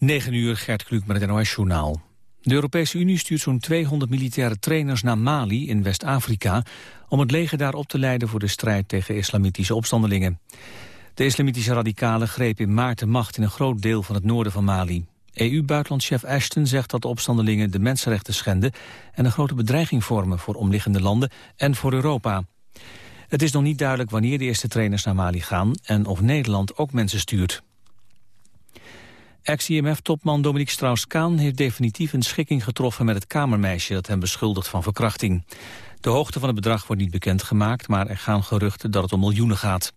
9 uur, Gert Kluk met het NOS-journaal. De Europese Unie stuurt zo'n 200 militaire trainers naar Mali in West-Afrika... om het leger daar op te leiden voor de strijd tegen islamitische opstandelingen. De islamitische radicalen grepen in maart de macht in een groot deel van het noorden van Mali. EU-buitenlandchef Ashton zegt dat de opstandelingen de mensenrechten schenden... en een grote bedreiging vormen voor omliggende landen en voor Europa. Het is nog niet duidelijk wanneer de eerste trainers naar Mali gaan... en of Nederland ook mensen stuurt. Ex-IMF-topman Dominique Strauss-Kaan heeft definitief een schikking getroffen met het kamermeisje dat hem beschuldigt van verkrachting. De hoogte van het bedrag wordt niet bekendgemaakt, maar er gaan geruchten dat het om miljoenen gaat.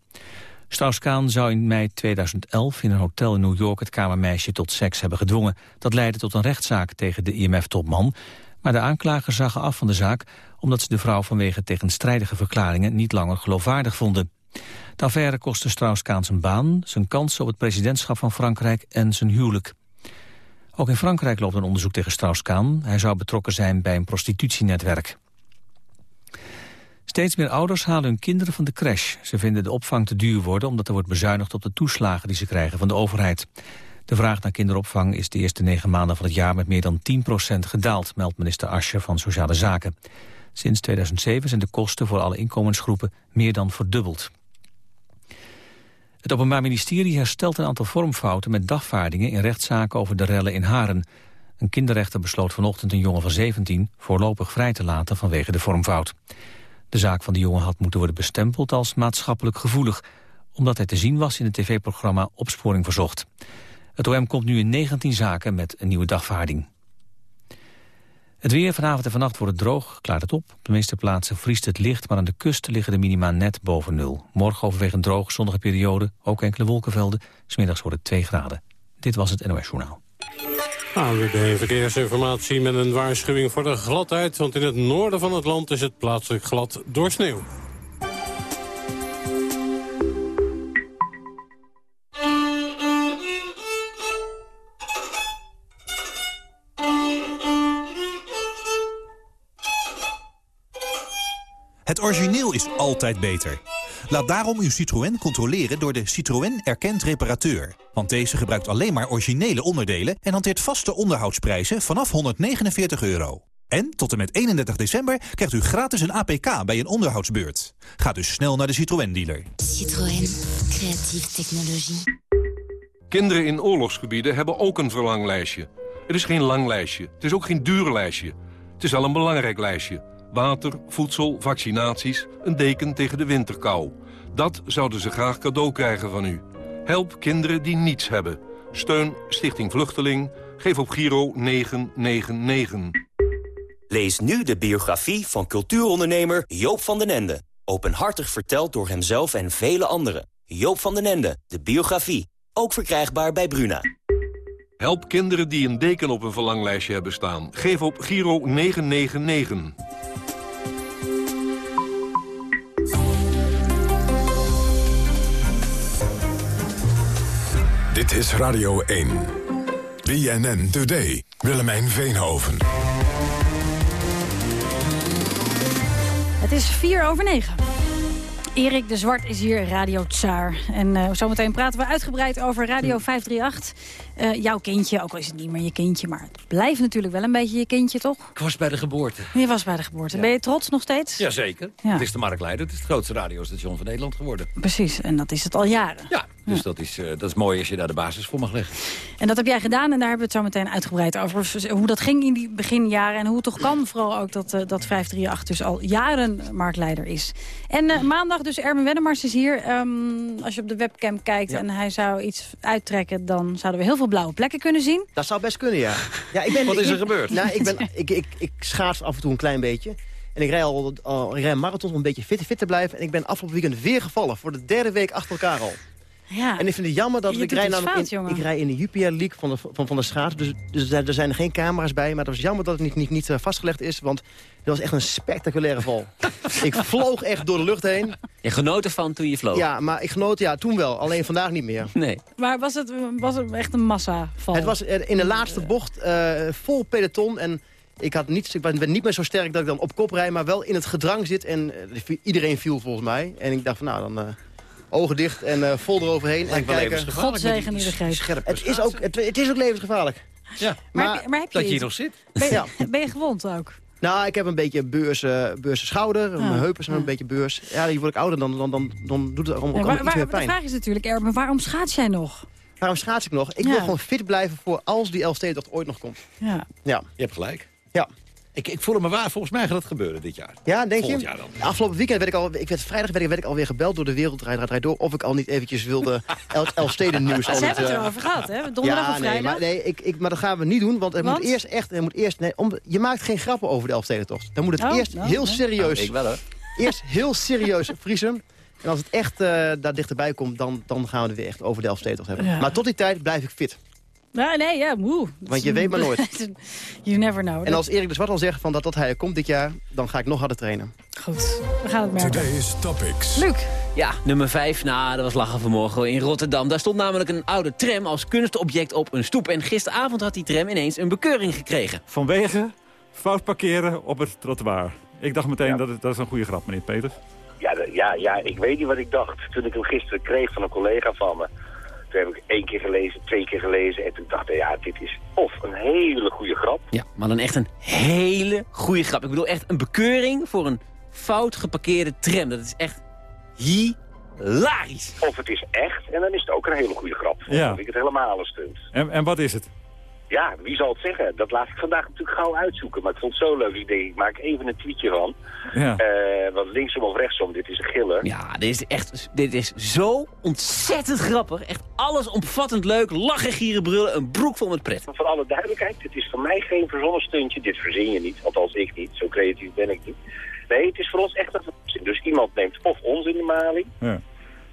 Strauss-Kaan zou in mei 2011 in een hotel in New York het kamermeisje tot seks hebben gedwongen. Dat leidde tot een rechtszaak tegen de IMF-topman. Maar de aanklagers zagen af van de zaak omdat ze de vrouw vanwege tegenstrijdige verklaringen niet langer geloofwaardig vonden. De affaire kostte Strauss-Kaan zijn baan, zijn kans op het presidentschap van Frankrijk en zijn huwelijk. Ook in Frankrijk loopt een onderzoek tegen Strauss-Kaan. Hij zou betrokken zijn bij een prostitutienetwerk. Steeds meer ouders halen hun kinderen van de crash. Ze vinden de opvang te duur worden omdat er wordt bezuinigd op de toeslagen die ze krijgen van de overheid. De vraag naar kinderopvang is de eerste negen maanden van het jaar met meer dan 10% gedaald, meldt minister Ascher van Sociale Zaken. Sinds 2007 zijn de kosten voor alle inkomensgroepen meer dan verdubbeld. Het Openbaar Ministerie herstelt een aantal vormfouten met dagvaardingen in rechtszaken over de rellen in Haren. Een kinderrechter besloot vanochtend een jongen van 17 voorlopig vrij te laten vanwege de vormfout. De zaak van de jongen had moeten worden bestempeld als maatschappelijk gevoelig, omdat hij te zien was in het tv-programma Opsporing Verzocht. Het OM komt nu in 19 zaken met een nieuwe dagvaarding. Het weer vanavond en vannacht wordt het droog, klaart het op. Op de meeste plaatsen vriest het licht, maar aan de kust liggen de minima net boven nul. Morgen overwegend droog, zonnige periode, ook enkele wolkenvelden. Smiddags wordt het 2 graden. Dit was het NOS Journaal. ANWB Verkeersinformatie met een waarschuwing voor de gladheid... want in het noorden van het land is het plaatselijk glad door sneeuw. Origineel is altijd beter. Laat daarom uw Citroën controleren door de Citroën Erkend Reparateur. Want deze gebruikt alleen maar originele onderdelen... en hanteert vaste onderhoudsprijzen vanaf 149 euro. En tot en met 31 december krijgt u gratis een APK bij een onderhoudsbeurt. Ga dus snel naar de Citroën-dealer. Citroën. Creatieve technologie. Kinderen in oorlogsgebieden hebben ook een verlanglijstje. Het is geen lang lijstje. Het is ook geen duur lijstje. Het is wel een belangrijk lijstje water, voedsel, vaccinaties, een deken tegen de winterkou. Dat zouden ze graag cadeau krijgen van u. Help kinderen die niets hebben. Steun Stichting Vluchteling. Geef op Giro 999. Lees nu de biografie van cultuurondernemer Joop van den Ende. Openhartig verteld door hemzelf en vele anderen. Joop van den Ende, de biografie. Ook verkrijgbaar bij Bruna. Help kinderen die een deken op een verlanglijstje hebben staan. Geef op Giro 999. Dit is Radio 1. BNN Today. Willemijn Veenhoven. Het is 4 over 9. Erik de Zwart is hier, Radio Tsaar. En uh, zometeen praten we uitgebreid over Radio 538. Uh, jouw kindje, ook al is het niet meer je kindje... maar het blijft natuurlijk wel een beetje je kindje, toch? Ik was bij de geboorte. Je was bij de geboorte. Ben je trots nog steeds? Jazeker. Ja. Het is de Marktleider. Het is het grootste radiostation van Nederland geworden. Precies, en dat is het al jaren. Ja, dus Dat, is, uh, dat is mooi als je daar de basis voor mag leggen. En dat heb jij gedaan en daar hebben we het zo meteen uitgebreid over. Hoe dat ging in die beginjaren en hoe het toch kan. Vooral ook dat, uh, dat 538 dus al jaren marktleider is. En uh, maandag dus Erwin Wennemars is hier. Um, als je op de webcam kijkt ja. en hij zou iets uittrekken... dan zouden we heel veel blauwe plekken kunnen zien. Dat zou best kunnen, ja. ja ik ben, Wat is er ik, gebeurd? Nou, ik, ben, ik, ik, ik schaats af en toe een klein beetje. En ik rij al, al ik rij een marathon om een beetje fit, fit te blijven. En ik ben afgelopen weekend weer gevallen. Voor de derde week achter elkaar al. Ja. En ik vind het jammer dat ik rij, fout, in, ik rij in de Jupiler League van de, van, van de schaats. Dus, dus er zijn er geen camera's bij. Maar het was jammer dat het niet, niet, niet uh, vastgelegd is. Want dit was echt een spectaculaire val. ik vloog echt door de lucht heen. Je genoot ervan toen je vloog? Ja, maar ik genoot ja, toen wel. Alleen vandaag niet meer. Nee. Maar was het, was het echt een massaval? Het was in de laatste bocht uh, vol peloton. En ik, had niet, ik ben niet meer zo sterk dat ik dan op kop rijd. Maar wel in het gedrang zit. En uh, iedereen viel volgens mij. En ik dacht van nou, dan... Ogen dicht en eh, vol eroverheen. Lijkt en wel kijken. God zegen. Scherpe Het is, ook, het, het is ook levensgevaarlijk. Ja. Maar, Maar heb je- maar heb je Dat je hier nog zit. Ben, Ja. ben je gewond ook? Nou, ik heb een beetje beurs, beurse schouder. Mijn heupen zijn een beetje beurs. Ja, die word ik ouder, dan, dan, dan, dan doet het allemaal Ja, ook waar, iets waar- meer de pijn. vraag is natuurlijk, Erben, waarom schaats jij nog? Waarom schaats ik nog? Ik Ja. wil gewoon fit blijven voor als die Elfstedentocht ooit nog komt. Ja. Ja, Je hebt gelijk. ja. Ik, ik voel me waar. Volgens mij gaat het gebeuren dit jaar. Ja, denk Volgend je? jaar dan. Afgelopen weekend werd ik al, ik werd, vrijdag werd ik, werd ik alweer gebeld door de Wereldrijd Rijd Door... of ik al niet eventjes wilde El, Elfsteden nieuws. al Ze hebben het eh, erover gehad, hè? Donderdag ja, of nee, vrijdag? maar, nee ik, ik, maar dat gaan we niet doen, want het Want? moet eerst echt... Het moet eerst, nee, om, je maakt geen grappen over de Elfstedentocht. Dan moet het Oh, eerst nou, heel nee. serieus... Ik wel hoor. Eerst heel serieus vriezen. En als het echt eh, daar dichterbij komt, dan, dan gaan we het weer echt over de Elfstedentocht hebben. Ja. Maar tot die tijd blijf ik fit. Nee, nee, ja, moe. Want je weet maar nooit. you never know. En als Erik de Zwart al zegt van dat, dat hij komt dit jaar, dan ga ik nog harder trainen. Goed, we gaan het merken. Today's Topics. Luc, Ja, nummer 5. Nou, dat was lachen vanmorgen in Rotterdam. Daar stond namelijk een oude tram als kunstobject op een stoep. En gisteravond had die tram ineens een bekeuring gekregen. Vanwege fout parkeren op het trottoir. Ik dacht meteen, dat, is, dat is een goede grap, meneer Peters. Ja, ja, ja, ik weet niet wat ik dacht toen ik hem gisteren kreeg van een collega van me. Toen heb ik één keer gelezen, twee keer gelezen en toen dacht ik, ja, dit is of een hele goede grap. Ja, maar dan echt een hele goede grap. Ik bedoel echt een bekeuring voor een fout geparkeerde tram. Dat is echt hilarisch. Of het is echt en dan is het ook een hele goede grap. Ja. Dan vind ik het helemaal een stunt. En, en wat is het? Ja, wie zal het zeggen? Dat laat ik vandaag natuurlijk gauw uitzoeken. Maar ik vond het zo leuk. Ik denk, ik maak even een tweetje van. Ja. Eh, want linksom of rechtsom, dit is een giller. Ja, dit is echt dit is zo ontzettend grappig. Echt allesomvattend leuk. Lachen, gieren, brullen. Een broek vol met pret. Voor alle duidelijkheid, dit is voor mij geen verzonnen stuntje. Dit verzin je niet, althans ik niet. Zo creatief ben ik niet. Nee, het is voor ons echt een verrassing. Dus iemand neemt of ons in de maling. Ja.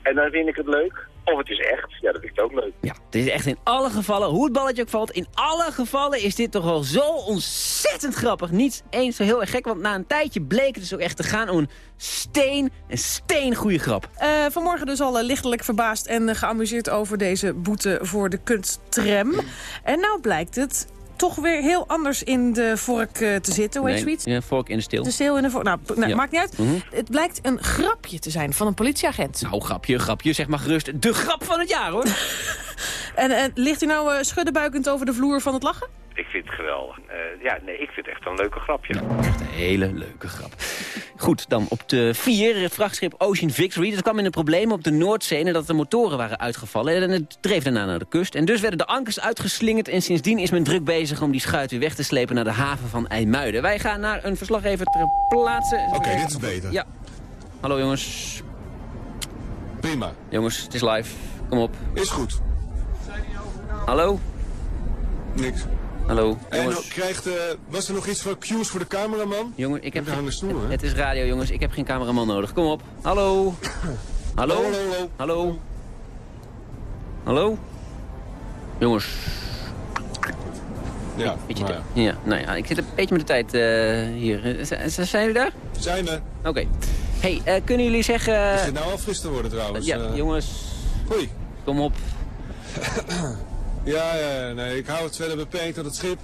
En dan vind ik het leuk. Of het is echt. Ja, dat vind ik ook leuk. Ja, dit is echt in alle gevallen, hoe het balletje ook valt, in alle gevallen is dit toch wel zo ontzettend grappig. Niet eens zo heel erg gek, want na een tijdje bleek het dus ook echt te gaan om een steen, een steen goede grap. Eh, vanmorgen dus al eh, lichtelijk verbaasd en eh, geamuseerd over deze boete voor de kunsttram. En nou blijkt het toch weer heel anders in de vork eh, te zitten. Hoe heet Nee, zoiets? ja, vork in de stil. De steel in de vork. Nou, nou, Ja. maakt niet uit. Mhm. Het blijkt een grapje te zijn van een politieagent. Nou, grapje, grapje, zeg maar gerust. De grap van het jaar, hoor. En eh, ligt hij nou eh, schuddenbuikend over de vloer van het lachen? Ik vind het geweldig. Eh, ja, nee, ik vind het echt een leuke grapje. Echt een hele leuke grap. Goed, dan op de 4, het vrachtschip Ocean Victory. Dat kwam in een probleem op de Noordzee nadat de motoren waren uitgevallen. En het dreef daarna naar de kust. En dus werden de ankers uitgeslingerd. En sindsdien is men druk bezig om die schuit weer weg te slepen naar de haven van IJmuiden. Wij gaan naar een verslaggever ter plaatse. Oké, dit is beter. Ja. Hallo jongens. Prima. Jongens, het is live. Kom op. Is goed. Hallo? Niks. Hallo, En jongens. krijgt, eh, was er nog iets voor cues voor de cameraman? Jongen, ik heb Er hangen snoeren, hè? Het is radio, jongens. Ik heb geen cameraman nodig. Kom op. Hallo. Hallo. Hallo, hallo. Hallo. Hallo. Jongens. Ja, Beetje maar te- ja, nou ja, ik zit een beetje met de tijd eh, hier. Eh, z- Zijn jullie daar? Zijn er. Oké. hey, kunnen jullie zeggen... Is het nou al fris te worden trouwens? ja, jongens. Hoi. Kom op. Ja, ja, nee, ik hou het verder beperkt tot het schip.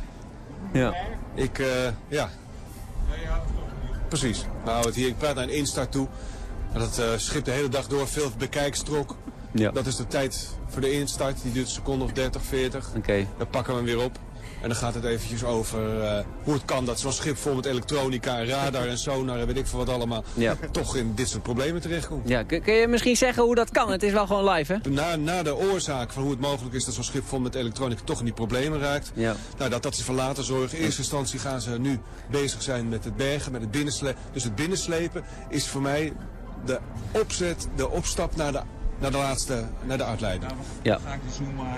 Ja. Ik, eh, ja. Precies. We houden het hier. Ik praat naar een instart toe. Dat het eh, schip de hele dag door veel bekijkstrok. Ja. Dat is de tijd voor de instart. Die duurt een seconde of 30, 40. Oké. Dan pakken we hem weer op. En dan gaat het eventjes over eh, hoe het kan dat zo'n schip vol met elektronica, radar en sonar en weet ik veel wat allemaal, Ja. toch in dit soort problemen terechtkomt. Ja, kun, kun je misschien zeggen hoe dat kan? Het is wel gewoon live, hè? Na, na de oorzaak van hoe het mogelijk is dat zo'n schip vol met elektronica toch in die problemen raakt. Ja. Nou, dat, dat is van later zorg. In eerste instantie gaan ze nu bezig zijn met het bergen, met het binnenslepen. Dus het binnenslepen is voor mij de opzet, de opstap naar de, naar de laatste, naar de uitleiding. Ja.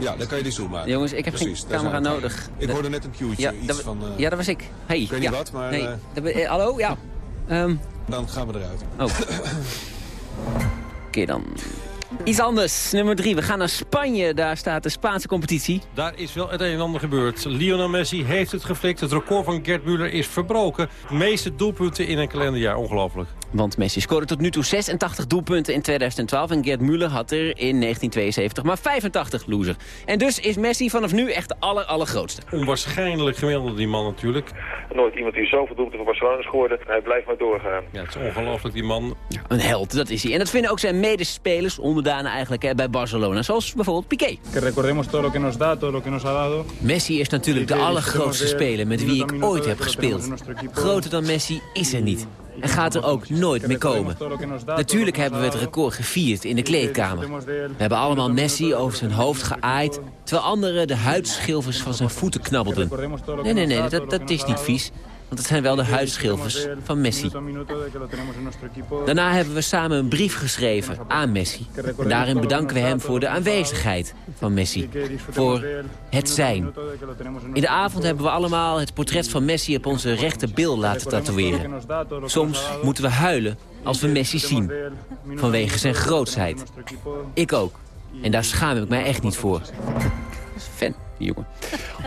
Ja, dan kan je die zoom maken. Jongens, ik heb Precies, geen camera nodig. Ik hoorde net een cue'tje, Ja, iets van... eh, ja, dat was ik. Hey, ik weet ja. niet wat, maar... Nee, eh, eh, hallo? Ja. Ehm dan gaan we eruit. Oh. Oké dan. Iets anders, nummer drie. We gaan naar Spanje. Daar staat de Spaanse competitie. Daar is wel het een en ander gebeurd. Lionel Messi heeft het geflikt. Het record van Gerd Müller is verbroken. De meeste doelpunten in een kalenderjaar. Ongelooflijk. Want Messi scoorde tot nu toe 86 doelpunten in 2012... en Gerd Müller had er in 1972 maar 85, loser. En dus is Messi vanaf nu echt de aller, allergrootste. Onwaarschijnlijk gemiddelde die man natuurlijk. Nooit iemand die zoveel doelpunten voor Barcelona scoorde. Hij blijft maar doorgaan. Ja, het is ongelooflijk die man. Een held, dat is hij. En dat vinden ook zijn medespelers, onderdanen eigenlijk hè, bij Barcelona. Zoals bijvoorbeeld Piqué. Que recordemos todo lo que nos da, todo lo que nos ha dado. Messi is natuurlijk de allergrootste speler met wie ik ooit heb gespeeld. Groter dan Messi is er niet. En gaat er ook nooit meer komen. Natuurlijk hebben we het record gevierd in de kleedkamer. We hebben allemaal Messi over zijn hoofd geaaid... terwijl anderen de huidschilfers van zijn voeten knabbelden. Nee, nee, nee, dat, dat is niet vies. Want het zijn wel de huidschilfers van Messi. Daarna hebben we samen een brief geschreven aan Messi. En daarin bedanken we hem voor de aanwezigheid van Messi. Voor het zijn. In de avond hebben we allemaal het portret van Messi op onze rechterbil laten tatoeëren. Soms moeten we huilen als we Messi zien. Vanwege zijn grootsheid. Ik ook. En daar schaam ik mij echt niet voor. Fan die jongen.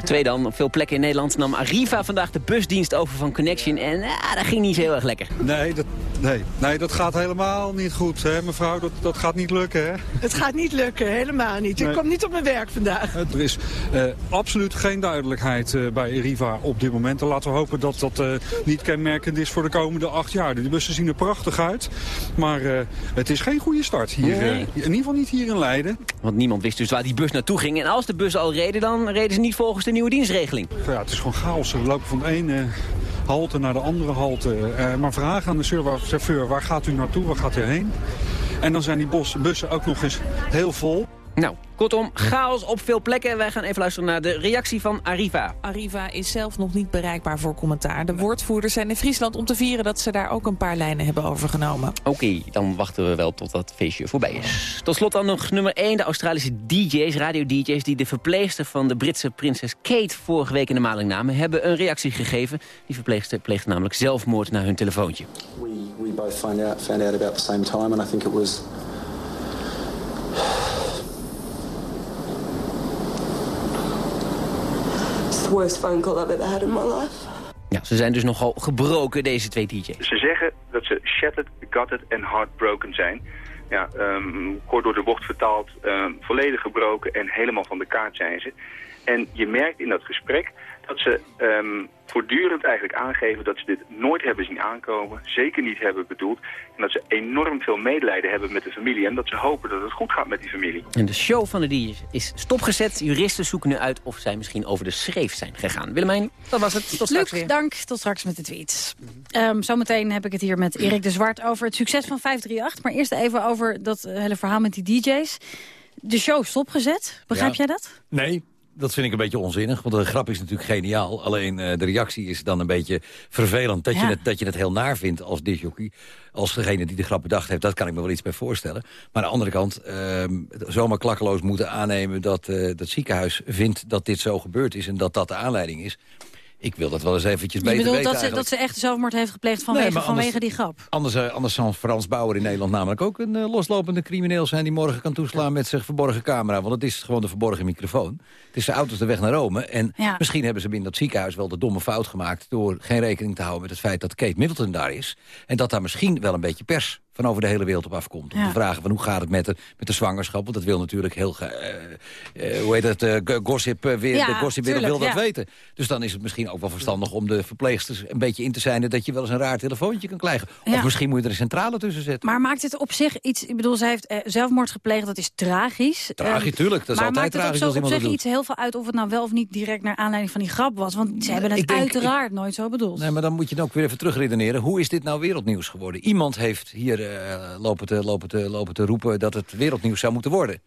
Twee dan, op veel plekken in Nederland nam Arriva vandaag de busdienst over van Connection. En ja, dat ging niet zo heel erg lekker. Nee, dat, nee, nee, dat gaat helemaal niet goed, hè, mevrouw. Dat, dat gaat niet lukken, hè? Het gaat niet lukken, helemaal niet. Ik kom niet op mijn werk vandaag. Er is eh, absoluut geen duidelijkheid eh, bij Arriva op dit moment. En laten we hopen dat dat eh, niet kenmerkend is voor de komende acht jaar. De bussen zien er prachtig uit, maar eh, het is geen goede start hier. Nee. eh, in ieder geval niet hier in Leiden. Want niemand wist dus waar die bus naartoe ging. En als de bus al reden, dan reden ze niet volgens de nieuwe dienstregeling. Ja, het is gewoon chaos. We lopen van de ene halte naar de andere halte. Eh, maar vragen aan de chauffeur, waar gaat u naartoe, waar gaat u heen? En dan zijn die bussen ook nog eens heel vol. Nou, kortom, chaos op veel plekken. Wij gaan even luisteren naar de reactie van Arriva. Arriva is zelf nog niet bereikbaar voor commentaar. De woordvoerders zijn in Friesland om te vieren dat ze daar ook een paar lijnen hebben overgenomen. Oké, dan wachten we wel tot dat feestje voorbij is. Tot slot dan nog nummer 1, de Australische DJ's, radio-DJ's... die de verpleegster van de Britse prinses Kate vorige week in de maling namen... hebben een reactie gegeven. Die verpleegster pleegde namelijk zelfmoord naar hun telefoontje. We, we both find out, found out about the same time, and I think it was. It's the worst phone call I've ever had in my life. Ja, ze zijn dus nogal gebroken, deze twee DJ's. Ze zeggen dat ze shattered, gutted en heartbroken zijn. Ja, ehm, kort door de bocht vertaald, ehm, volledig gebroken en helemaal van de kaart zijn ze. En je merkt in dat gesprek dat ze ehm, voortdurend eigenlijk aangeven dat ze dit nooit hebben zien aankomen, zeker niet hebben bedoeld. En dat ze enorm veel medelijden hebben met de familie en dat ze hopen dat het goed gaat met die familie. En de show van de DJ's is stopgezet. Juristen zoeken nu uit of zij misschien over de schreef zijn gegaan. Willemijn, dat was het. Tot straks Luc, weer. dank. Tot straks met de tweets. Ehm, zometeen heb ik het hier met Erik de Zwart over het succes van 538. Maar eerst even over dat eh, hele verhaal met die DJ's. De show is stopgezet. Begrijp Ja. jij dat? Nee, dat vind ik een beetje onzinnig. Want de grap is natuurlijk geniaal. Alleen eh, de reactie is dan een beetje vervelend. Dat, Ja. je het, dat je het heel naar vindt als disjockey. Als degene die de grap bedacht heeft, dat kan ik me wel iets bij voorstellen. Maar aan de andere kant, ehm, zomaar klakkeloos moeten aannemen... dat eh dat ziekenhuis vindt dat dit zo gebeurd is... en dat dat de aanleiding is. Ik wil dat wel eens eventjes Je beter bedoelt weten dat ze, dat ze echt zelfmoord heeft gepleegd vanwege, Nee, maar anders- vanwege die grap? Anders, eh, anders zal Frans Bauer in Nederland namelijk ook een eh, loslopende crimineel zijn... die morgen kan toeslaan met zijn verborgen camera. Want het is gewoon de verborgen microfoon. Het is de auto's de weg naar Rome. En Ja. misschien hebben ze binnen dat ziekenhuis wel de domme fout gemaakt... door geen rekening te houden met het feit dat Kate Middleton daar is. En dat daar misschien wel een beetje pers van over de hele wereld op afkomt. Om Ja. te vragen van hoe gaat het met de, met de zwangerschap. Want dat wil natuurlijk heel... ge- eh, eh, hoe heet het? eh, g- gossip eh, weer, Ja, de gossipwereld wil dat ja. weten. Dus dan is het misschien ook wel verstandig om de verpleegsters een beetje in te zijn... dat je wel eens een raar telefoontje kan krijgen. Of misschien moet je er een centrale tussen zetten. Maar maakt het op zich iets... Ik bedoel, zij heeft eh, zelfmoord gepleegd, dat is tragisch. Tragisch, Ehm, tuurlijk. Dat is maar altijd maakt het ook zo op zich dat iets heel veel uit... of het nou wel of niet direct naar aanleiding van die grap was? Want ze hebben het denk- uiteraard nooit zo bedoeld. Nee, maar dan moet je dan ook weer even terugredeneren. Hoe is dit nou wereldnieuws geworden? Iemand heeft hier eh, lopen, te, lopen, te, lopen te roepen dat het wereldnieuws zou moeten worden.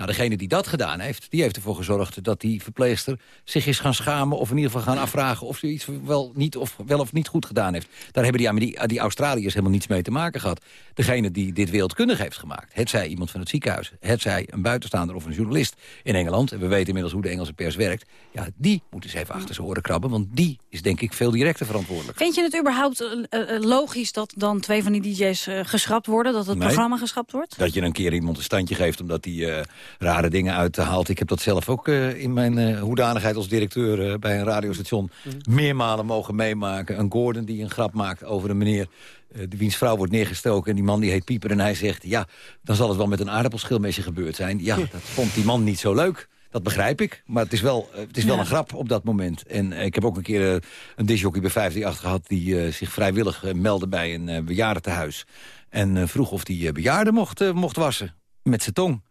Nou, degene die dat gedaan heeft, die heeft ervoor gezorgd... dat die verpleegster zich is gaan schamen... of in ieder geval gaan afvragen of ze iets wel, niet, of, wel of niet goed gedaan heeft. Daar hebben die, die, die Australiërs helemaal niets mee te maken gehad. Degene die dit wereldkundig heeft gemaakt, het zij iemand van het ziekenhuis... het zij een buitenstaander of een journalist in Engeland... en we weten inmiddels hoe de Engelse pers werkt... ja, die moet eens even achter zijn oren krabben... want die is denk ik veel directer verantwoordelijk. Vind je het überhaupt uh, logisch dat dan twee van die DJ's uh, geschrapt worden? Dat het Nee. programma geschrapt wordt? Dat je een keer iemand een standje geeft omdat hij eh, rare dingen uithaalt. Ik heb dat zelf ook eh, in mijn eh, hoedanigheid als directeur eh, bij een radiostation... meermalen mogen meemaken. Een Gordon die een grap maakt over een meneer... de wiens vrouw wordt neergestoken en die man die heet Pieper... en hij zegt, ja, dan zal het wel met een aardappelschilmesje gebeurd zijn. Ja, dat vond die man niet zo leuk. Dat begrijp ik, maar het is wel, het is wel Ja. een grap op dat moment. En ik heb ook een keer een disjockey bij 538 gehad... die zich vrijwillig meldde bij een bejaardentehuis. En vroeg of die bejaarde mocht, mocht wassen. Met zijn tong.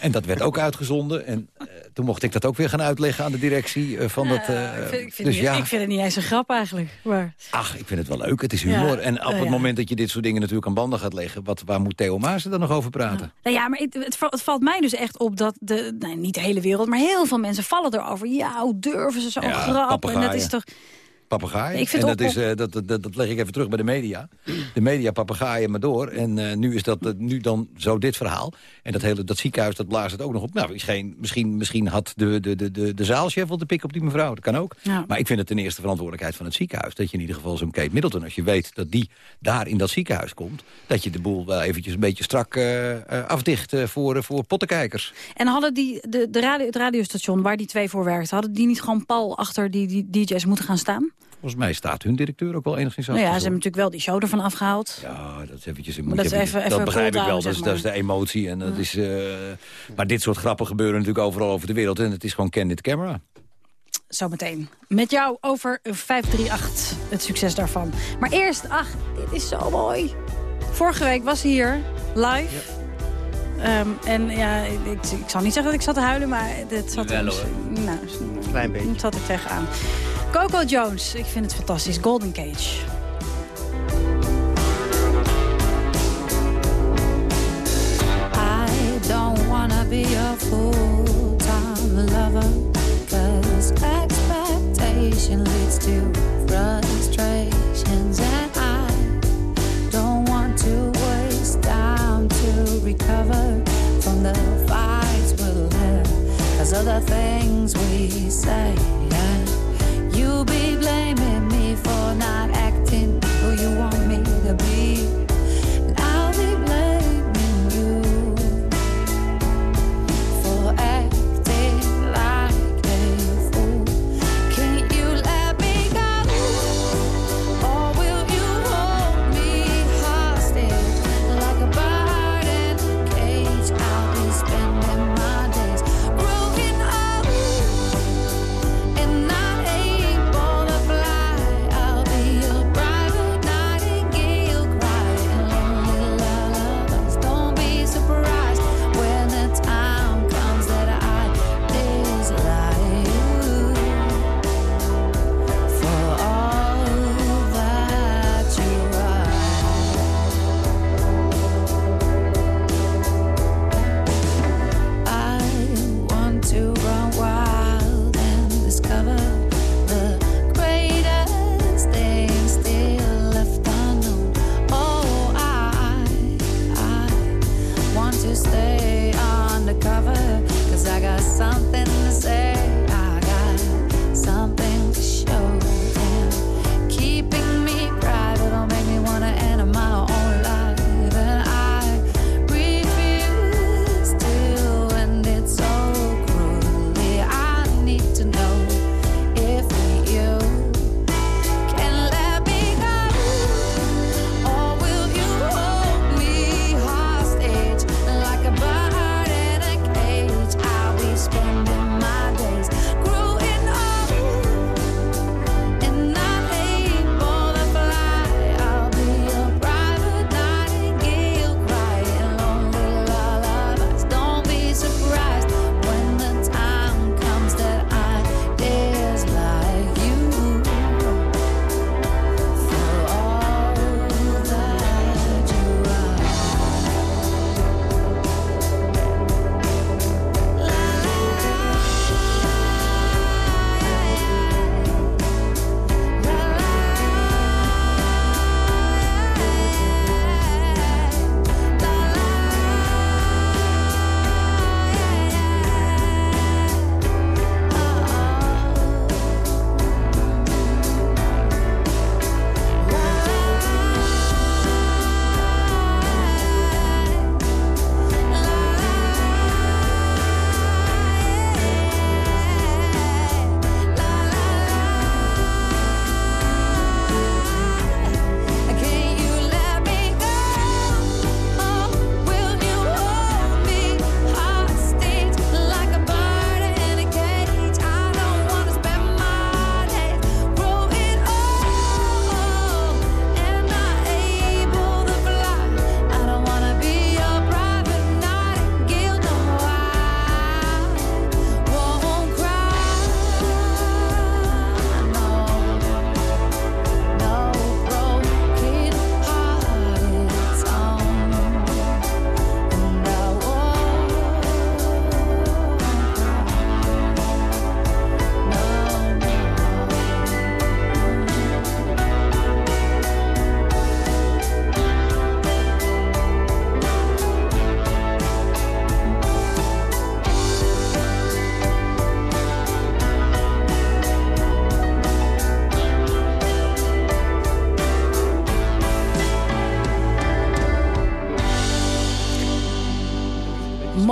En dat werd ook uitgezonden. En uh, toen mocht ik dat ook weer gaan uitleggen aan de directie. Uh, van dat, uh, ik, vind, ik, vind dus niet, ja. ik vind het niet eens een grap eigenlijk. Maar... Ach, ik vind het wel leuk. Het is humor. Ja, en op het moment dat je dit soort dingen natuurlijk aan banden gaat leggen... Wat, waar moet Theo Maassen dan nog over praten? Nou ja, maar het, het, het, valt mij dus echt op dat de, niet de hele wereld... maar heel veel mensen vallen erover. Ja, hoe durven ze zo'n Ja, grap? En dat is toch... Vind en dat, is, uh, dat, dat, dat leg ik even terug bij de media. De media papegaaien maar door. En uh, nu is dat uh, nu dan zo dit verhaal. En dat, hele, dat ziekenhuis, dat blaast het ook nog op. Nou, is geen, misschien, misschien had de, de, de, de, de zaalchef wel de pik op die mevrouw. Dat kan ook. Ja. Maar ik vind het ten eerste verantwoordelijkheid van het ziekenhuis. Dat je in ieder geval zo'n Kate Middleton, als je weet dat die daar in dat ziekenhuis komt... dat je de boel wel eventjes een beetje strak afdicht voor, voor pottenkijkers. En hadden die, de, de radio, het radiostation waar die twee voor werkten... hadden die niet gewoon pal achter die, die DJ's moeten gaan staan? Volgens mij staat hun directeur ook wel enigszins Nou ja, ze hebben natuurlijk wel die show ervan afgehaald. Ja, dat is eventjes... Dat is even- even dat begrijp ik wel, dat, dat is de emotie. En dat is, uh, maar dit soort grappen gebeuren natuurlijk overal over de wereld. En het is gewoon candid camera. Zometeen. Met jou over 538, het succes daarvan. Maar eerst, ach, dit is zo mooi. Vorige week was hij hier, live. Ja. Um, en ja, ik, ik, ik zal niet zeggen dat ik zat te huilen, maar het zat Wel, er... hoor. Nou, Klein beetje. Het zat er tegenaan. Coco Jones, ik vind het fantastisch. Golden Cage. I don't wanna be a full-time lover Cause expectation leads to frustrations And I don't want to waste time to recover Of the things we say And you'll be blaming me for not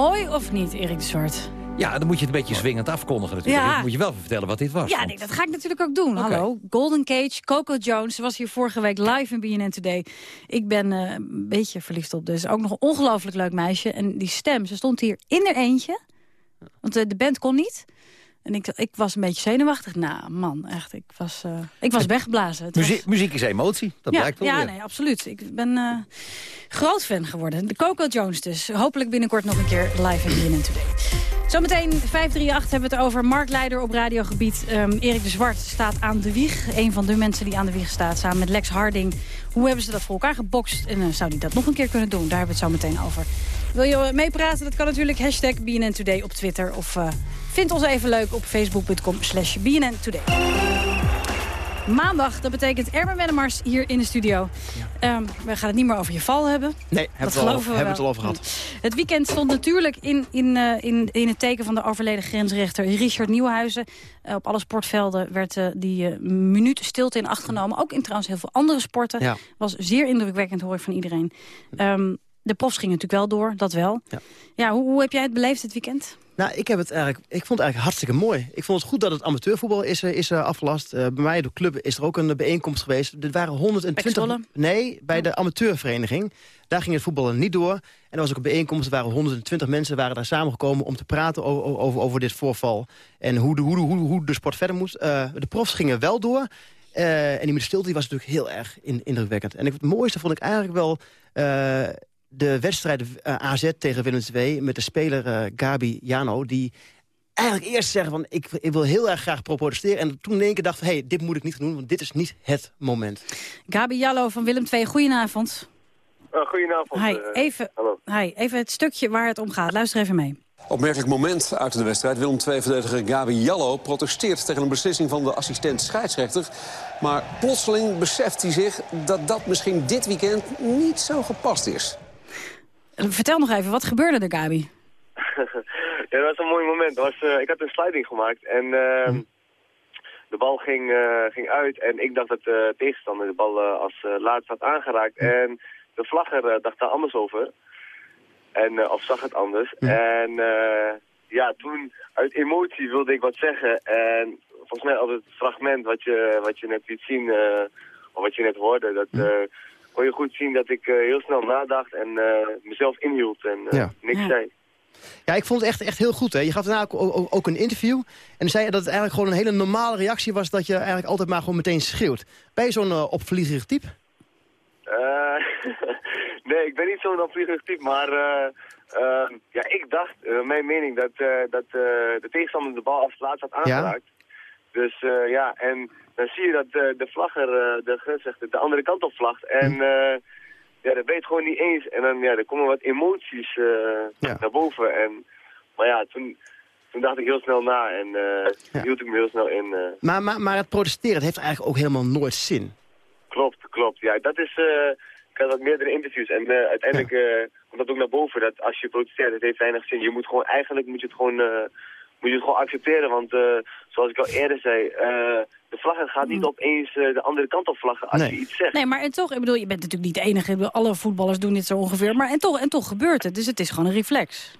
of niet, Erik de Zwart? Ja, dan moet je het een beetje zwingend afkondigen natuurlijk. Ja. Dan moet je wel even vertellen wat dit was. Ja, want- nee, dat ga ik natuurlijk ook doen. Hallo, Golden Cage, Coco Jones. Ze was hier vorige week live in BNN Today. Ik ben eh, een beetje verliefd op dus. Ook nog een ongelooflijk leuk meisje. En die stem, ze stond hier in haar eentje. Want eh, de band kon niet. En ik, ik was een beetje zenuwachtig. Nou, man, echt. Ik was, eh, ik was weggeblazen. Was- Muziek, muziek is emotie, dat ja, blijkt wel ja weer. nee, absoluut. Ik ben eh, groot fan geworden. De Coco Jones dus. Hopelijk binnenkort nog een keer live in BNN Today. Zometeen 538 hebben we het over marktleider op radiogebied. Ehm, Erik de Zwart staat aan de wieg. Een van de mensen die aan de wieg staat, samen met Lex Harding. Hoe hebben ze dat voor elkaar gebokst? En eh, zou die dat nog een keer kunnen doen? Daar hebben we het zo meteen over. Wil je meepraten? Dat kan natuurlijk. Hashtag BNN Today op Twitter. Of vind ons even leuk op facebook.com slash BNN Today. Maandag, dat betekent Erben Wennemars hier in de studio. Ehm, we gaan het niet meer over je val hebben. Nee, hebben we het al- geloven we hebben het al over gehad. Het weekend stond natuurlijk in, in, eh, in, in het teken van de overleden grensrechter Richard Nieuwenhuizen. Eh, op alle sportvelden werd eh, die minuut stilte in acht genomen. Ook in trouwens heel veel andere sporten. Ja. Was zeer indrukwekkend, hoor ik van iedereen. Ehm, de profs gingen natuurlijk wel door, dat wel. Ja. Ja, hoe, hoe heb jij het beleefd dit weekend? Nou, ik, heb het eigenlijk, ik vond het eigenlijk hartstikke mooi. Ik vond het goed dat het amateurvoetbal is, eh, is eh, afgelast. Eh, bij mij, de club, is er ook een bijeenkomst geweest. Er waren 120... Zwolle? Nee, bij de amateurvereniging. Daar ging het voetballen niet door. En er was ook een bijeenkomst, er waren 120 mensen waren daar samengekomen... om te praten over, over, over dit voorval. En hoe de, hoe, de, hoe, de- hoe de sport verder moest. De profs gingen wel door. En die stilte was natuurlijk heel erg in, indrukwekkend. En ik, het mooiste vond ik eigenlijk wel... de wedstrijd eh, AZ tegen Willem II met de speler eh, Gabi Jano... die eigenlijk eerst zeggen van ik, ik wil heel erg graag protesteren... en toen in één keer dacht hey, dit moet ik niet doen, want dit is niet het moment. Gabi Jallo van Willem II, goedenavond. Uh, goedenavond. Hi, even, hallo. hi, even het stukje waar het om gaat. Luister even mee. Opmerkelijk moment uit de wedstrijd. Willem II-verdediger Gabi Jallo protesteert tegen een beslissing van de assistent scheidsrechter. Maar plotseling beseft hij zich dat dat misschien dit weekend niet zo gepast is. Vertel nog even, wat gebeurde er, Gabi? ja, dat was een mooi moment. Dat was, eh, ik had een sliding gemaakt en ehm, de bal ging, eh, ging uit. En ik dacht dat de tegenstander de bal eh, als laatste had aangeraakt. En de vlagger dacht daar anders over. En, of zag het anders. En eh, ja, toen uit emotie wilde ik wat zeggen. En volgens mij op het fragment wat je, wat je net liet zien, of wat je net hoorde, dat kon je goed zien dat ik eh, heel snel nadacht en eh, mezelf inhield en eh, Ja. niks Ja. zei. Ja, ik vond het echt, echt heel goed. Hè. Je gaf daarna ook, ook, ook een interview. En dan zei je dat het eigenlijk gewoon een hele normale reactie was... dat je eigenlijk altijd maar gewoon meteen schreeuwt. Ben je zo'n uh, opvliegerig type? Eh, nee, ik ben niet zo'n opvliegerig type, maar ja, ik dacht, mijn mening, dat, eh, dat eh, de tegenstander de bal als laatst had aangeraakt. Dus eh, ja, en dan zie je dat eh, de vlagger, eh, de grensrechter, de andere kant op vlagt. En eh, ja, dat weet gewoon niet eens. En dan, ja, er komen wat emoties naar boven. En, maar ja, toen, toen dacht ik heel snel na en eh, hield ik me heel snel in. Maar, maar, maar het protesteren heeft eigenlijk ook helemaal nooit zin. Klopt, klopt. Ja, dat is... ik had wat meerdere interviews en uiteindelijk eh, komt dat ook naar boven. Dat als je protesteert, het heeft weinig zin. Je moet gewoon, eigenlijk moet je het gewoon, moet je het gewoon accepteren. Want eh, zoals ik al eerder zei, eh, de vlagger gaat niet opeens eh, de andere kant op vlaggen als je iets zegt. Nee, maar en toch, ik bedoel, je bent natuurlijk niet de enige. Alle voetballers doen dit zo ongeveer. Maar en toch, en toch gebeurt het. Dus het is gewoon een reflex.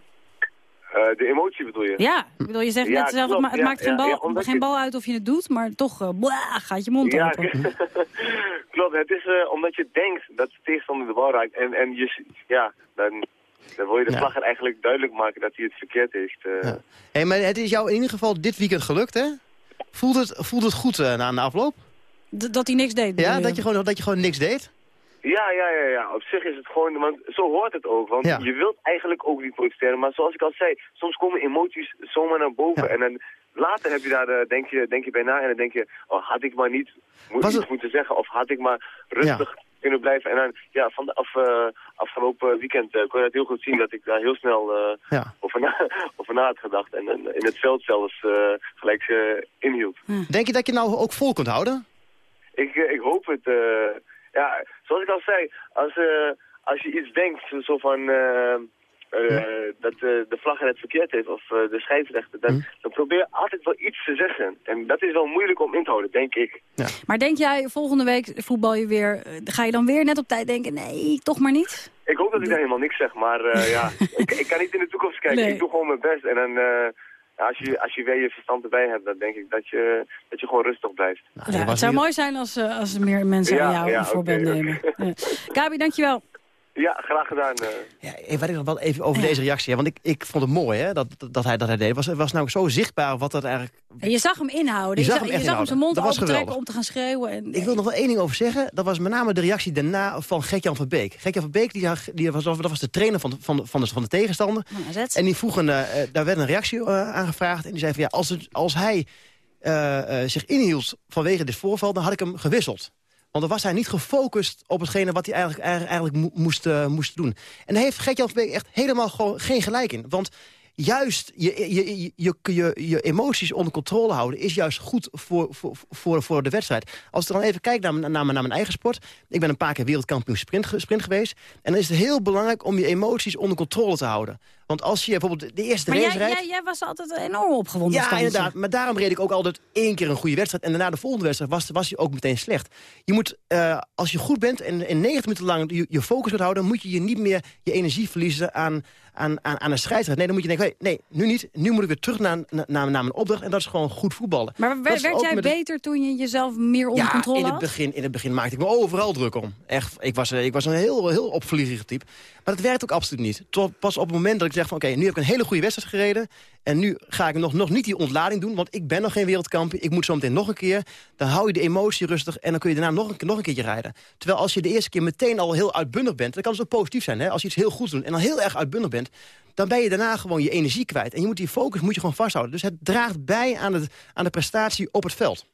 Eh, de emotie bedoel je? Ja, ik bedoel, je zegt Ja, net zelf, het, ma- het Ja, maakt geen, bal, ja, geen bal uit of je het doet. Maar toch, blah, gaat je mond Ja, open. klopt. Het is eh, omdat je denkt dat de tegenstander de bal raakt. En, en je, ja, dan, dan wil je de Ja. vlagger eigenlijk duidelijk maken dat hij het verkeerd heeft. eh. Hey, maar het is jou in ieder geval dit weekend gelukt, hè? Voelt het, voelt het goed eh, na de afloop? D- dat hij niks deed. Ja, dat je, gewoon, dat je gewoon niks deed? Ja, ja, ja, ja. Op zich is het gewoon, want zo hoort het ook. Want Ja. je wilt eigenlijk ook niet protesteren. Maar zoals ik al zei, soms komen emoties zomaar naar boven. En dan later heb je daar, eh, denk, je, denk je bij na en dan denk je, oh, had ik maar niet moet, Was iets het- moeten zeggen. Of had ik maar rustig kunnen blijven. En dan, ja, van de af, eh, afgelopen weekend eh, kon je dat heel goed zien dat ik daar heel snel eh, Ja. over, na, over na had gedacht. En, en in het veld zelfs eh, gelijk inhield. Denk je dat je nou ook vol kunt houden? Ik, ik hoop het. eh, ja, zoals ik al zei, als, eh, als je iets denkt, zo- zo van eh, dat eh, de vlagger het verkeerd heeft of eh, de scheidsrechter, dan, dan probeer altijd wel iets te zeggen. En dat is wel moeilijk om in te houden, denk ik. Maar denk jij, volgende week voetbal je weer... Ga je dan weer net op tijd denken, nee, toch maar niet? Ik hoop dat ik dan helemaal niks zeg, maar eh, ja, ik, ik kan niet in de toekomst kijken. Nee. Ik doe gewoon mijn best. En dan, eh, ja, als, je, als je weer je verstand erbij hebt, dan denk ik dat je, dat je gewoon rustig blijft. Ja, het zou mooi zijn als, als er meer mensen Ja, aan jou ja, een voorbeeld nemen. Ja. Gabi, dankjewel. Ja, graag gedaan. eh. Ja, wat ik nog wel even over deze reactie, hè, want ik, ik vond het mooi hè, dat, dat, hij, dat hij deed. Het was, het was nou zo zichtbaar wat dat eigenlijk... En je zag hem inhouden. Je zag hem echt je zag hem zijn mond opentrekken geweldig. om te gaan schreeuwen. En, Ik wil nog wel één ding over zeggen. Dat was met name de reactie daarna van Gert-Jan van Beek. Gert-Jan van Beek die, die was, dat was de trainer van, de- van, van, de, van de tegenstander. En die vroeg een, eh, eh, daar werd een reactie eh, aangevraagd. En die zei van ja, als, het, als hij eh, eh, zich inhield vanwege dit voorval... dan had ik hem gewisseld. Want dan was hij niet gefocust op hetgene wat hij eigenlijk, eigenlijk, eigenlijk mo- moest, eh, moest doen. En daar heeft Gert-Jan van Beek echt helemaal gewoon geen gelijk in. Want juist je, je, je, je, je, emoties onder controle houden... is juist goed voor, voor, voor, voor de wedstrijd. Als ik dan even kijk naar, naar, naar mijn eigen sport... ik ben een paar keer wereldkampioen sprint, sprint geweest... en dan is het heel belangrijk om je emoties onder controle te houden. Want als je bijvoorbeeld de eerste maar race jij, rijdt... jij, jij was altijd enorm opgewonden. Ja, standje. inderdaad. Maar daarom reed ik ook altijd één keer een goede wedstrijd. En daarna de volgende wedstrijd was, was hij ook meteen slecht. Je moet, eh, als je goed bent en, en 90 minuten lang je, je focus kunt houden... moet je je niet meer je energie verliezen aan, aan, aan, aan een strijd. Nee, dan moet je denken, hey, nee, nu niet. Nu moet ik weer terug naar, naar, naar mijn opdracht. En dat is gewoon goed voetballen. Maar werd, jij de- beter toen je jezelf meer onder ja, controle in het, had? begin, in het begin maakte ik me overal druk om. Echt, ik was, ik was een heel, heel opvliegerig type. Maar dat werkt ook absoluut niet. Tot pas op het moment dat ik zeg van... oké, nu heb ik een hele goede wedstrijd gereden... en nu ga ik nog, nog niet die ontlading doen... want ik ben nog geen wereldkampioen. Ik moet zo meteen nog een keer. Dan hou je de emotie rustig en dan kun je daarna nog een, nog een keertje rijden. Terwijl als je de eerste keer meteen al heel uitbundig bent... dan kan het ook positief zijn. Hè? Als je iets heel goed doet en dan heel erg uitbundig bent... dan ben je daarna gewoon je energie kwijt. En je moet die focus moet je gewoon vasthouden. Dus het draagt bij aan, het, aan de prestatie op het veld.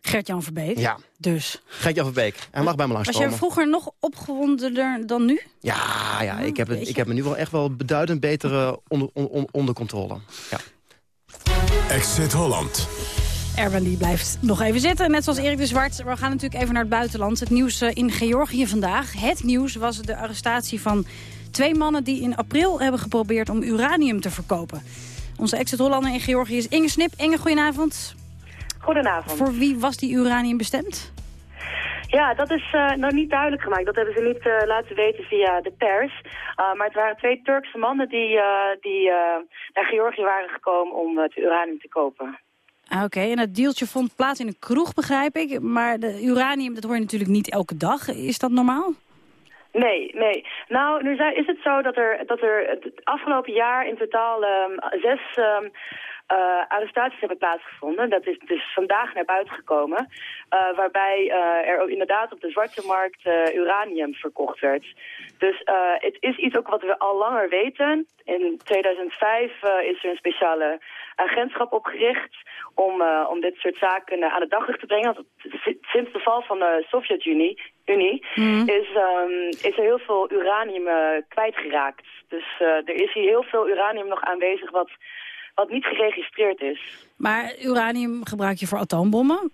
Gert-Jan Verbeek. Ja. Dus. Gert-Jan Verbeek. Hij mag bij me Was langskomen. je vroeger nog opgewondener dan nu? Ja, ja ik, heb het, ik heb me nu wel echt wel beduidend beter eh, onder, onder, onder controle. Ja. Exit Holland. Erwin die blijft nog even zitten, net zoals Erik de Zwart. We gaan natuurlijk even naar het buitenland. Het nieuws eh, in Georgië vandaag. Het nieuws was de arrestatie van twee mannen... die in april hebben geprobeerd om uranium te verkopen. Onze exit Hollander in Georgië is Inge Snip. Inge, goedenavond. Goedenavond. Voor wie was die uranium bestemd? Ja, dat is eh, nog niet duidelijk gemaakt. Dat hebben ze niet eh, laten weten via de pers. Uh, maar het waren twee Turkse mannen die, die naar Georgië waren gekomen om het uranium te kopen. Ah, Oké, okay. en het deeltje vond plaats in een kroeg, begrijp ik. Maar de uranium, dat hoor je natuurlijk niet elke dag. Is dat normaal? Nee, nee. Nou, nu is het zo dat er, dat er het afgelopen jaar in totaal um, zes um, uh, arrestaties hebben plaatsgevonden. Dat is dus vandaag naar buiten gekomen. Uh, waarbij uh, er ook inderdaad op de zwarte markt uranium verkocht werd. Dus het is iets ook wat we al langer weten. In 2005 is er een speciale agentschap opgericht om, om dit soort zaken aan het daglicht te brengen. Want sinds de val van de Sovjet-Unie Unie, Mhm. is, um, is er heel veel uranium kwijtgeraakt. Dus er is hier heel veel uranium nog aanwezig wat, wat niet geregistreerd is. Maar uranium gebruik je voor atoombommen.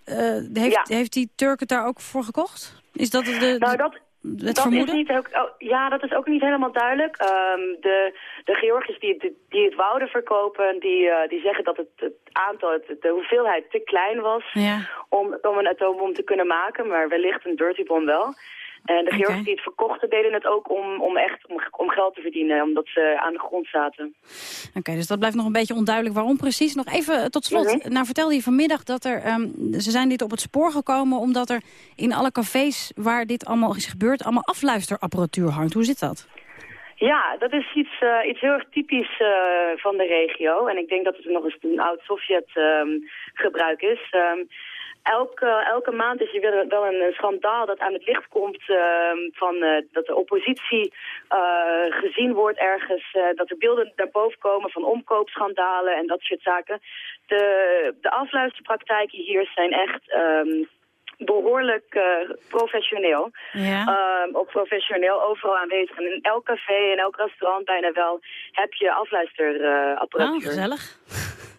heeft, Ja. heeft die Turk het daar ook voor gekocht? Is dat de, de, Nou, dat, het dat vermoeden? is niet ook, oh, ja, dat is ook niet helemaal duidelijk. Um, de, de Georgiërs die, die, die het wouden verkopen, die, uh, die zeggen dat het, het aantal, het, de hoeveelheid te klein was Ja. om, om een atoombom te kunnen maken, maar wellicht een dirty bom wel. En de Oké. Georgiërs die het verkochten deden het ook om, om echt om, om geld te verdienen, omdat ze aan de grond zaten. Oké, dus dat blijft nog een beetje onduidelijk waarom precies. Nog even eh, tot slot. Mhm. Nou vertelde je vanmiddag dat er... ehm, ze zijn dit op het spoor gekomen omdat er in alle cafés waar dit allemaal is gebeurd... allemaal afluisterapparatuur hangt. Hoe zit dat? Ja, dat is iets, uh, iets heel erg typisch uh, van de regio. En ik denk dat het nog eens een oud Sovjet-gebruik um, is. Um, elke, elke maand is er weer wel een schandaal dat aan het licht komt uh, van uh, dat de oppositie uh, gezien wordt ergens. uh, dat er beelden naar boven komen van omkoopschandalen en dat soort zaken. De, de afluisterpraktijken hier zijn echt um, behoorlijk uh, professioneel. Ja. Um, ook professioneel overal aanwezig. En in elk café en elk restaurant bijna wel heb je afluisterapparatuur. Oh, gezellig.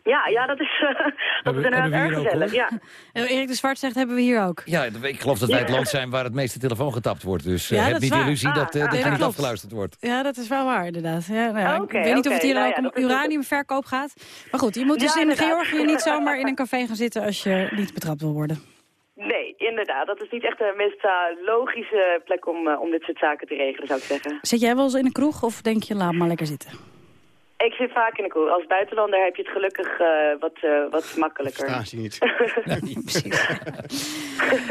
Ja, ja, dat is, uh, dat is inderdaad erg gezellig. Ja. Eh, Erik de Zwart zegt, hebben we hier ook. Ja, ik geloof dat wij het land zijn waar het meeste telefoon getapt wordt. Dus Ja, heb dat is niet de illusie Ah, dat, uh, ah, dat ja, je niet klopt. afgeluisterd wordt. Ja, dat is wel waar, inderdaad. Ja, nou ik weet niet of oké, het hier nou ook ja, om uraniumverkoop gaat. Maar goed, je moet dus Ja, in inderdaad. Georgië niet zomaar in een café gaan zitten... als je niet betrapt wil worden. Nee, inderdaad. Dat is niet echt de meest eh, logische plek om, eh, om dit soort zaken te regelen, zou ik zeggen. Zit jij wel eens in een kroeg of denk je, laat maar lekker zitten? Ik zit vaak in de kroeg. Als buitenlander heb je het gelukkig eh, wat, eh, wat makkelijker. Staan ze niet.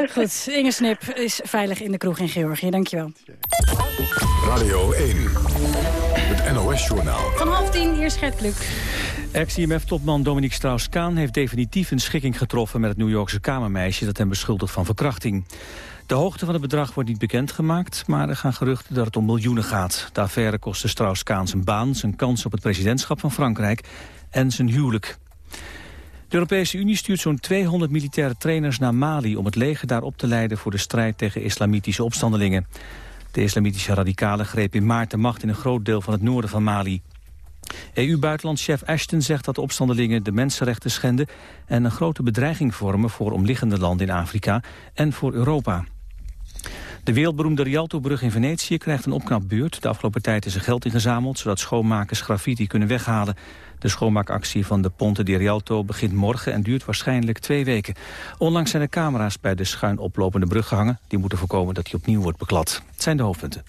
Goed, Inge Snip is veilig in de kroeg in Georgië. Dankjewel. Radio 1. Het NOS-journaal. Van half tien, hier Gert Kluk. Ex-IMF-topman Dominique Strauss-Kaan heeft definitief een schikking getroffen met het New Yorkse kamermeisje dat hem beschuldigt van verkrachting. De hoogte van het bedrag wordt niet bekendgemaakt, maar er gaan geruchten dat het om miljoenen gaat. De affaire kostte Strauss-Kaan zijn baan, zijn kans op het presidentschap van Frankrijk en zijn huwelijk. De Europese Unie stuurt zo'n 200 militaire trainers naar Mali om het leger daar op te leiden voor de strijd tegen islamitische opstandelingen. De islamitische radicalen grepen in maart de macht in een groot deel van het noorden van Mali. EU-buitenlandchef Ashton zegt dat de opstandelingen de mensenrechten schenden en een grote bedreiging vormen voor omliggende landen in Afrika en voor Europa. De wereldberoemde Rialto-brug in Venetië krijgt een opknapbeurt. De afgelopen tijd is er geld ingezameld, zodat schoonmakers graffiti kunnen weghalen. De schoonmaakactie van de Ponte di Rialto begint morgen en duurt waarschijnlijk twee weken. Onlangs zijn er camera's bij de schuin oplopende brug gehangen. Die moeten voorkomen dat die opnieuw wordt beklad. Het zijn de hoofdpunten.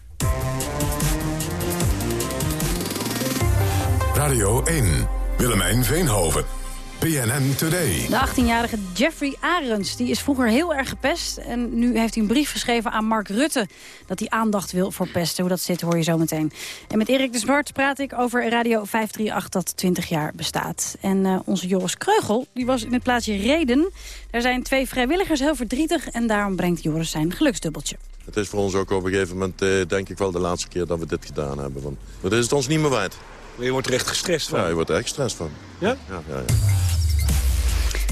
Radio 1. Willemijn Veenhoven. PNN Today. De 18-jarige Jeffrey Arends die is vroeger heel erg gepest. En nu heeft hij een brief geschreven aan Mark Rutte... dat hij aandacht wil voor pesten. Hoe dat zit hoor je zo meteen. En met Erik de Zwart praat ik over Radio 538 dat 20 jaar bestaat. En uh, onze Joris Kreugel die was in het plaatsje Reden. Daar zijn twee vrijwilligers heel verdrietig... en daarom brengt Joris zijn geluksdubbeltje. Het is voor ons ook op een gegeven moment, uh, denk ik wel, de laatste keer dat we dit gedaan hebben. Want dat is het ons niet meer waard. Je wordt er echt gestrest van? Ja, je wordt er echt gestrest van. Ja? Ja, ja, ja.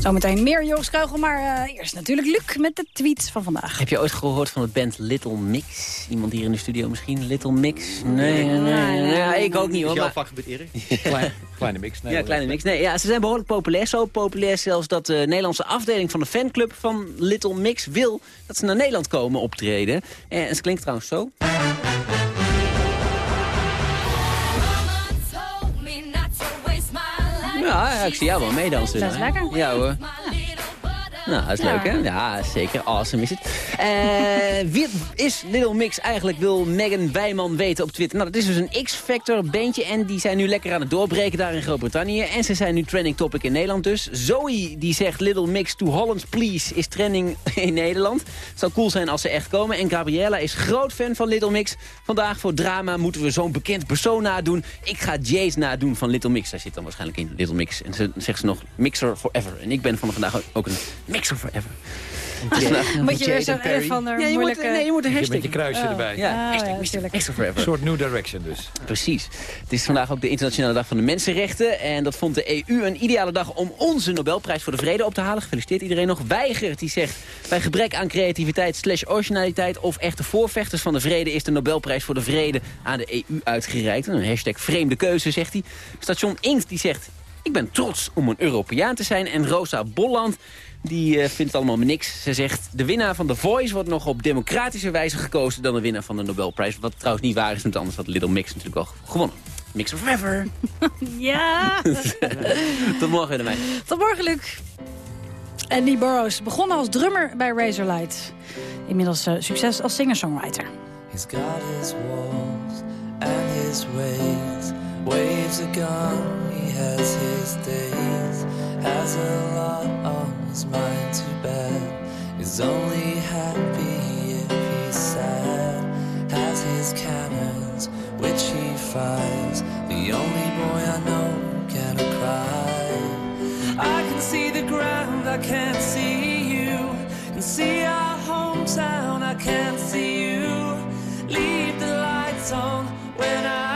Zometeen meer Joris Kreugel, maar uh, eerst natuurlijk Luc met de tweets van vandaag. Heb je ooit gehoord van het band Little Mix? Iemand hier in de studio misschien? Little Mix? Nee, nee, nee. nee. Ja, ik ook niet hoor. Jouw Maar... vakgebied, Erik? Kleine, kleine mix. Nee, Ja, kleine mix. Nee, ja, ze zijn behoorlijk populair. Zo populair zelfs dat de Nederlandse afdeling van de fanclub van Little Mix wil dat ze naar Nederland komen optreden. En ze klinkt trouwens zo. Ja, ja, ik zie jou wel meedansen. Dat is hè? lekker. Ja hoor. Nou, dat is leuk hè? Ja, zeker. Awesome is het. Eh, wie is Little Mix eigenlijk, wil Megan Wijman weten op Twitter. Nou, dat is dus een X-Factor bandje en die zijn nu lekker aan het doorbreken daar in Groot-Brittannië. En ze zijn nu trending topic in Nederland dus. Zoe die zegt Little Mix to Holland Please is trending in Nederland. Het zou cool zijn als ze echt komen. En Gabriella is groot fan van Little Mix. Vandaag voor drama moeten we zo'n bekend persoon nadoen. Ik ga Jace nadoen van Little Mix. Daar zit dan waarschijnlijk in, Little Mix. En ze zegt ze nog Mixer Forever. En ik ben van vandaag ook een Mixer Forever. Moet je weer zo'n een van de Ja, je moet, moeilijke... nee, je moet een hashtag. Met je kruisje Oh. erbij. Ja, Ah, hashtag ja. Mixer Een Forever. soort New Direction dus. Precies. Het is vandaag ook de Internationale Dag van de Mensenrechten. En dat vond de EU een ideale dag om onze Nobelprijs voor de Vrede op te halen. Gefeliciteerd iedereen nog. Weigert, die zegt... bij gebrek aan creativiteit slash originaliteit... of echte voorvechters van de vrede... is de Nobelprijs voor de Vrede aan de EU uitgereikt. Een hashtag vreemde keuze, zegt hij. Station Inkt, die zegt... ik ben trots om een Europeaan te zijn. En Rosa Bolland... Die eh, vindt het allemaal maar niks. Ze zegt, de winnaar van The Voice wordt nog op democratische wijze gekozen... dan de winnaar van de Nobelprijs. Wat trouwens niet waar is, want anders had Little Mix natuurlijk al gewonnen. Mix forever. Ja, Tot morgen, Willemijn. tot morgen Luc. Andy Burroughs begon als drummer bij Razorlight. Inmiddels uh, succes als singer-songwriter. He's got his walls and his ways. Waves he has his days. Has a lot on his mind to bear. Is only happy if he's sad. Has his cannons, which he fires. The only boy I know can cry. I can see the ground, I can't see you. Can see our hometown, I can't see you. Leave the lights on when I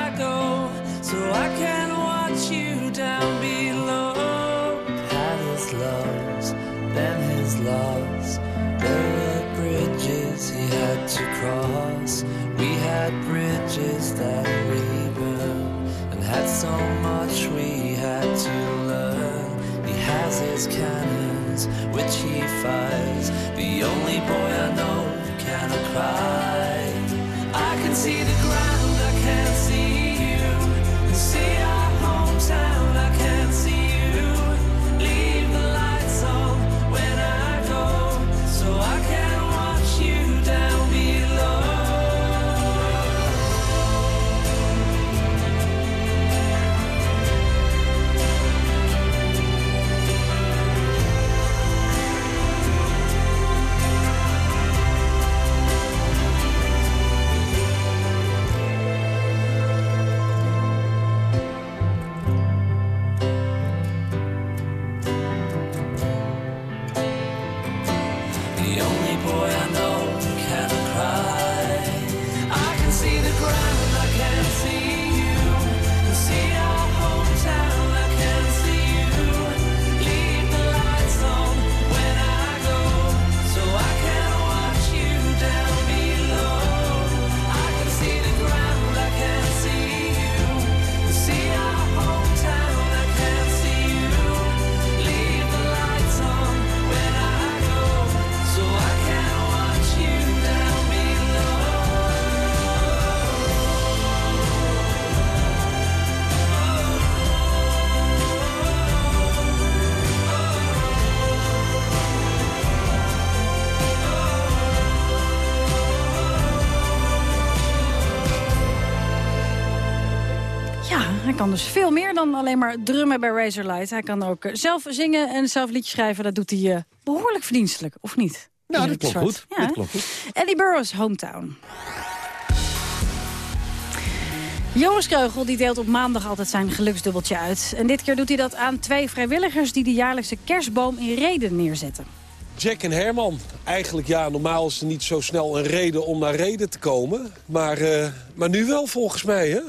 cross. We had bridges that we burned, and had so much we had to learn. He has his cannons, which he fires. The only boy I know who cannot cry. I can see the ground, kan dus veel meer dan alleen maar drummen bij Razorlight. Hij kan ook eh, zelf zingen en zelf liedjes schrijven. Dat doet hij eh, behoorlijk verdienstelijk, of niet? Nou, dat klopt goed. Ja. Dat klopt goed. Eddie Burroughs, Hometown. Joris Kreugel die deelt op maandag altijd zijn geluksdubbeltje uit. En dit keer doet hij dat aan twee vrijwilligers... die de jaarlijkse kerstboom in Reden neerzetten. Jack en Herman. Eigenlijk ja, normaal is er niet zo snel een reden om naar Reden te komen. Maar, eh, maar nu wel volgens mij, hè?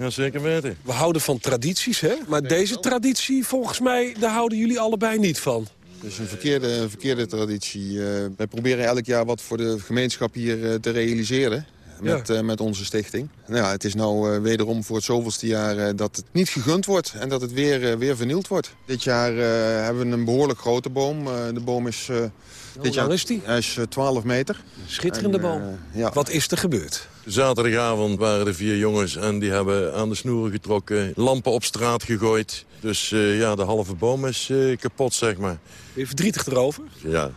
Ja, zeker weten. We houden van tradities, hè? Maar deze traditie, volgens mij, daar houden jullie allebei niet van. Het is een verkeerde, verkeerde traditie. Eh, wij proberen elk jaar wat voor de gemeenschap hier eh, te realiseren. Met, eh, met onze stichting. Nou ja, het is nou eh, wederom voor het zoveelste jaar eh, dat het niet gegund wordt. En dat het weer, weer vernield wordt. Dit jaar eh, hebben we een behoorlijk grote boom. Eh, de boom is... eh, dit lang jaar, is die? Hij is eh, 12 meter. Schitterende En, eh, boom. ja. Wat is er gebeurd? Zaterdagavond waren er vier jongens en die hebben aan de snoeren getrokken. Lampen op straat gegooid. Dus eh, ja, de halve boom is eh, kapot, zeg maar. Ben je verdrietig erover? Ja,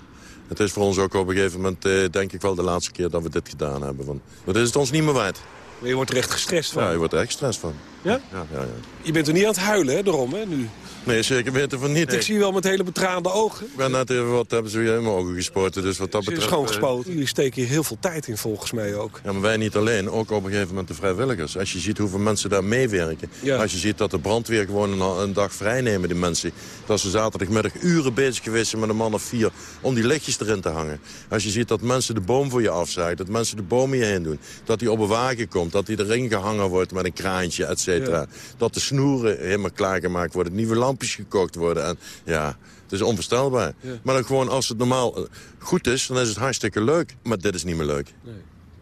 het is voor ons ook op een gegeven moment, eh, denk ik wel, de laatste keer dat we dit gedaan hebben. Want, dit is het ons niet meer waard. Maar je wordt er echt gestrest van. Ja, je wordt er echt stress van. Ja? Ja, ja, ja. Je bent er niet aan het huilen, hè, daarom, hè, nu? Nee, zeker weten van niet. Ik zie wel met hele betraande ogen. Ik ben net even wat hebben ze weer in mijn ogen gespoten. Dus wat dat betreft... schoongespoten. Jullie steken hier heel veel tijd in, volgens mij ook. Ja, maar wij niet alleen, ook op een gegeven moment de vrijwilligers. Als je ziet hoeveel mensen daar meewerken. Ja. Als je ziet dat de brandweer gewoon een, een dag vrij nemen, die mensen. Dat ze zaterdagmiddag uren bezig geweest zijn met een man of vier om die lichtjes erin te hangen. Als je ziet dat mensen de boom voor je afzagen, dat mensen de boom hierheen doen. Dat die op een wagen komt, dat die erin gehangen wordt met een kraantje, et cetera. Ja. Dat de snoeren helemaal klaargemaakt worden, nieuwe lampjes gekocht worden. En ja, het is onvoorstelbaar. Ja. Maar dan gewoon als het normaal eh, goed is, dan is het hartstikke leuk. Maar dit is niet meer leuk. Nee.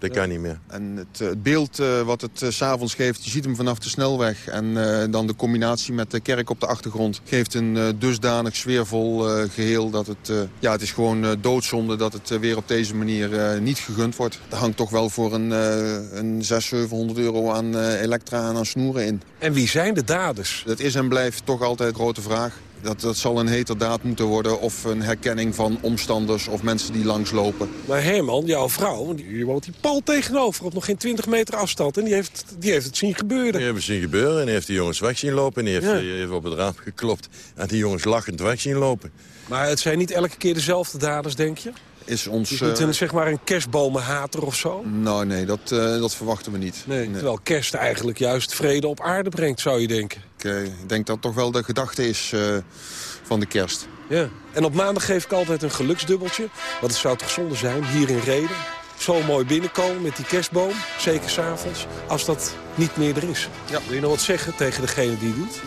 Dat kan niet meer. En het, eh, het beeld eh, wat het s s'avonds geeft, je ziet hem vanaf de snelweg. En eh, dan de combinatie met de kerk op de achtergrond... geeft een eh, dusdanig sfeervol eh, geheel dat het... eh, ja, het is gewoon eh, doodzonde dat het eh, weer op deze manier eh, niet gegund wordt. Er hangt toch wel voor een, eh een 600, 700 euro aan eh, elektra en aan snoeren in. En wie zijn de daders? Dat is en blijft toch altijd een grote vraag. Dat, dat zal een heterdaad moeten worden of een herkenning van omstanders of mensen die langslopen. Maar Herman, jouw vrouw, die die woont die pal tegenover... op nog geen 20 meter afstand. En die heeft, die heeft het zien gebeuren. Die hebben zien gebeuren en die heeft die jongens weg zien lopen. En die heeft, Ja. die heeft op het raam geklopt. En die jongens lachend weg zien lopen. Maar het zijn niet elke keer dezelfde daders, denk je? Is ons... Het is niet eh, een, zeg maar een kerstbomenhater of zo? Nou nee, dat, eh, dat verwachten we niet. Nee, terwijl kerst eigenlijk juist vrede op aarde brengt, zou je denken. Ik, eh, ik denk dat toch wel de gedachte is eh, van de kerst. Ja. En op maandag geef ik altijd een geluksdubbeltje. Want het zou toch zonde zijn, hier in Reden... zo mooi binnenkomen met die kerstboom, zeker s'avonds... als dat niet meer er is. Wil je nog wat zeggen tegen degene die het doet?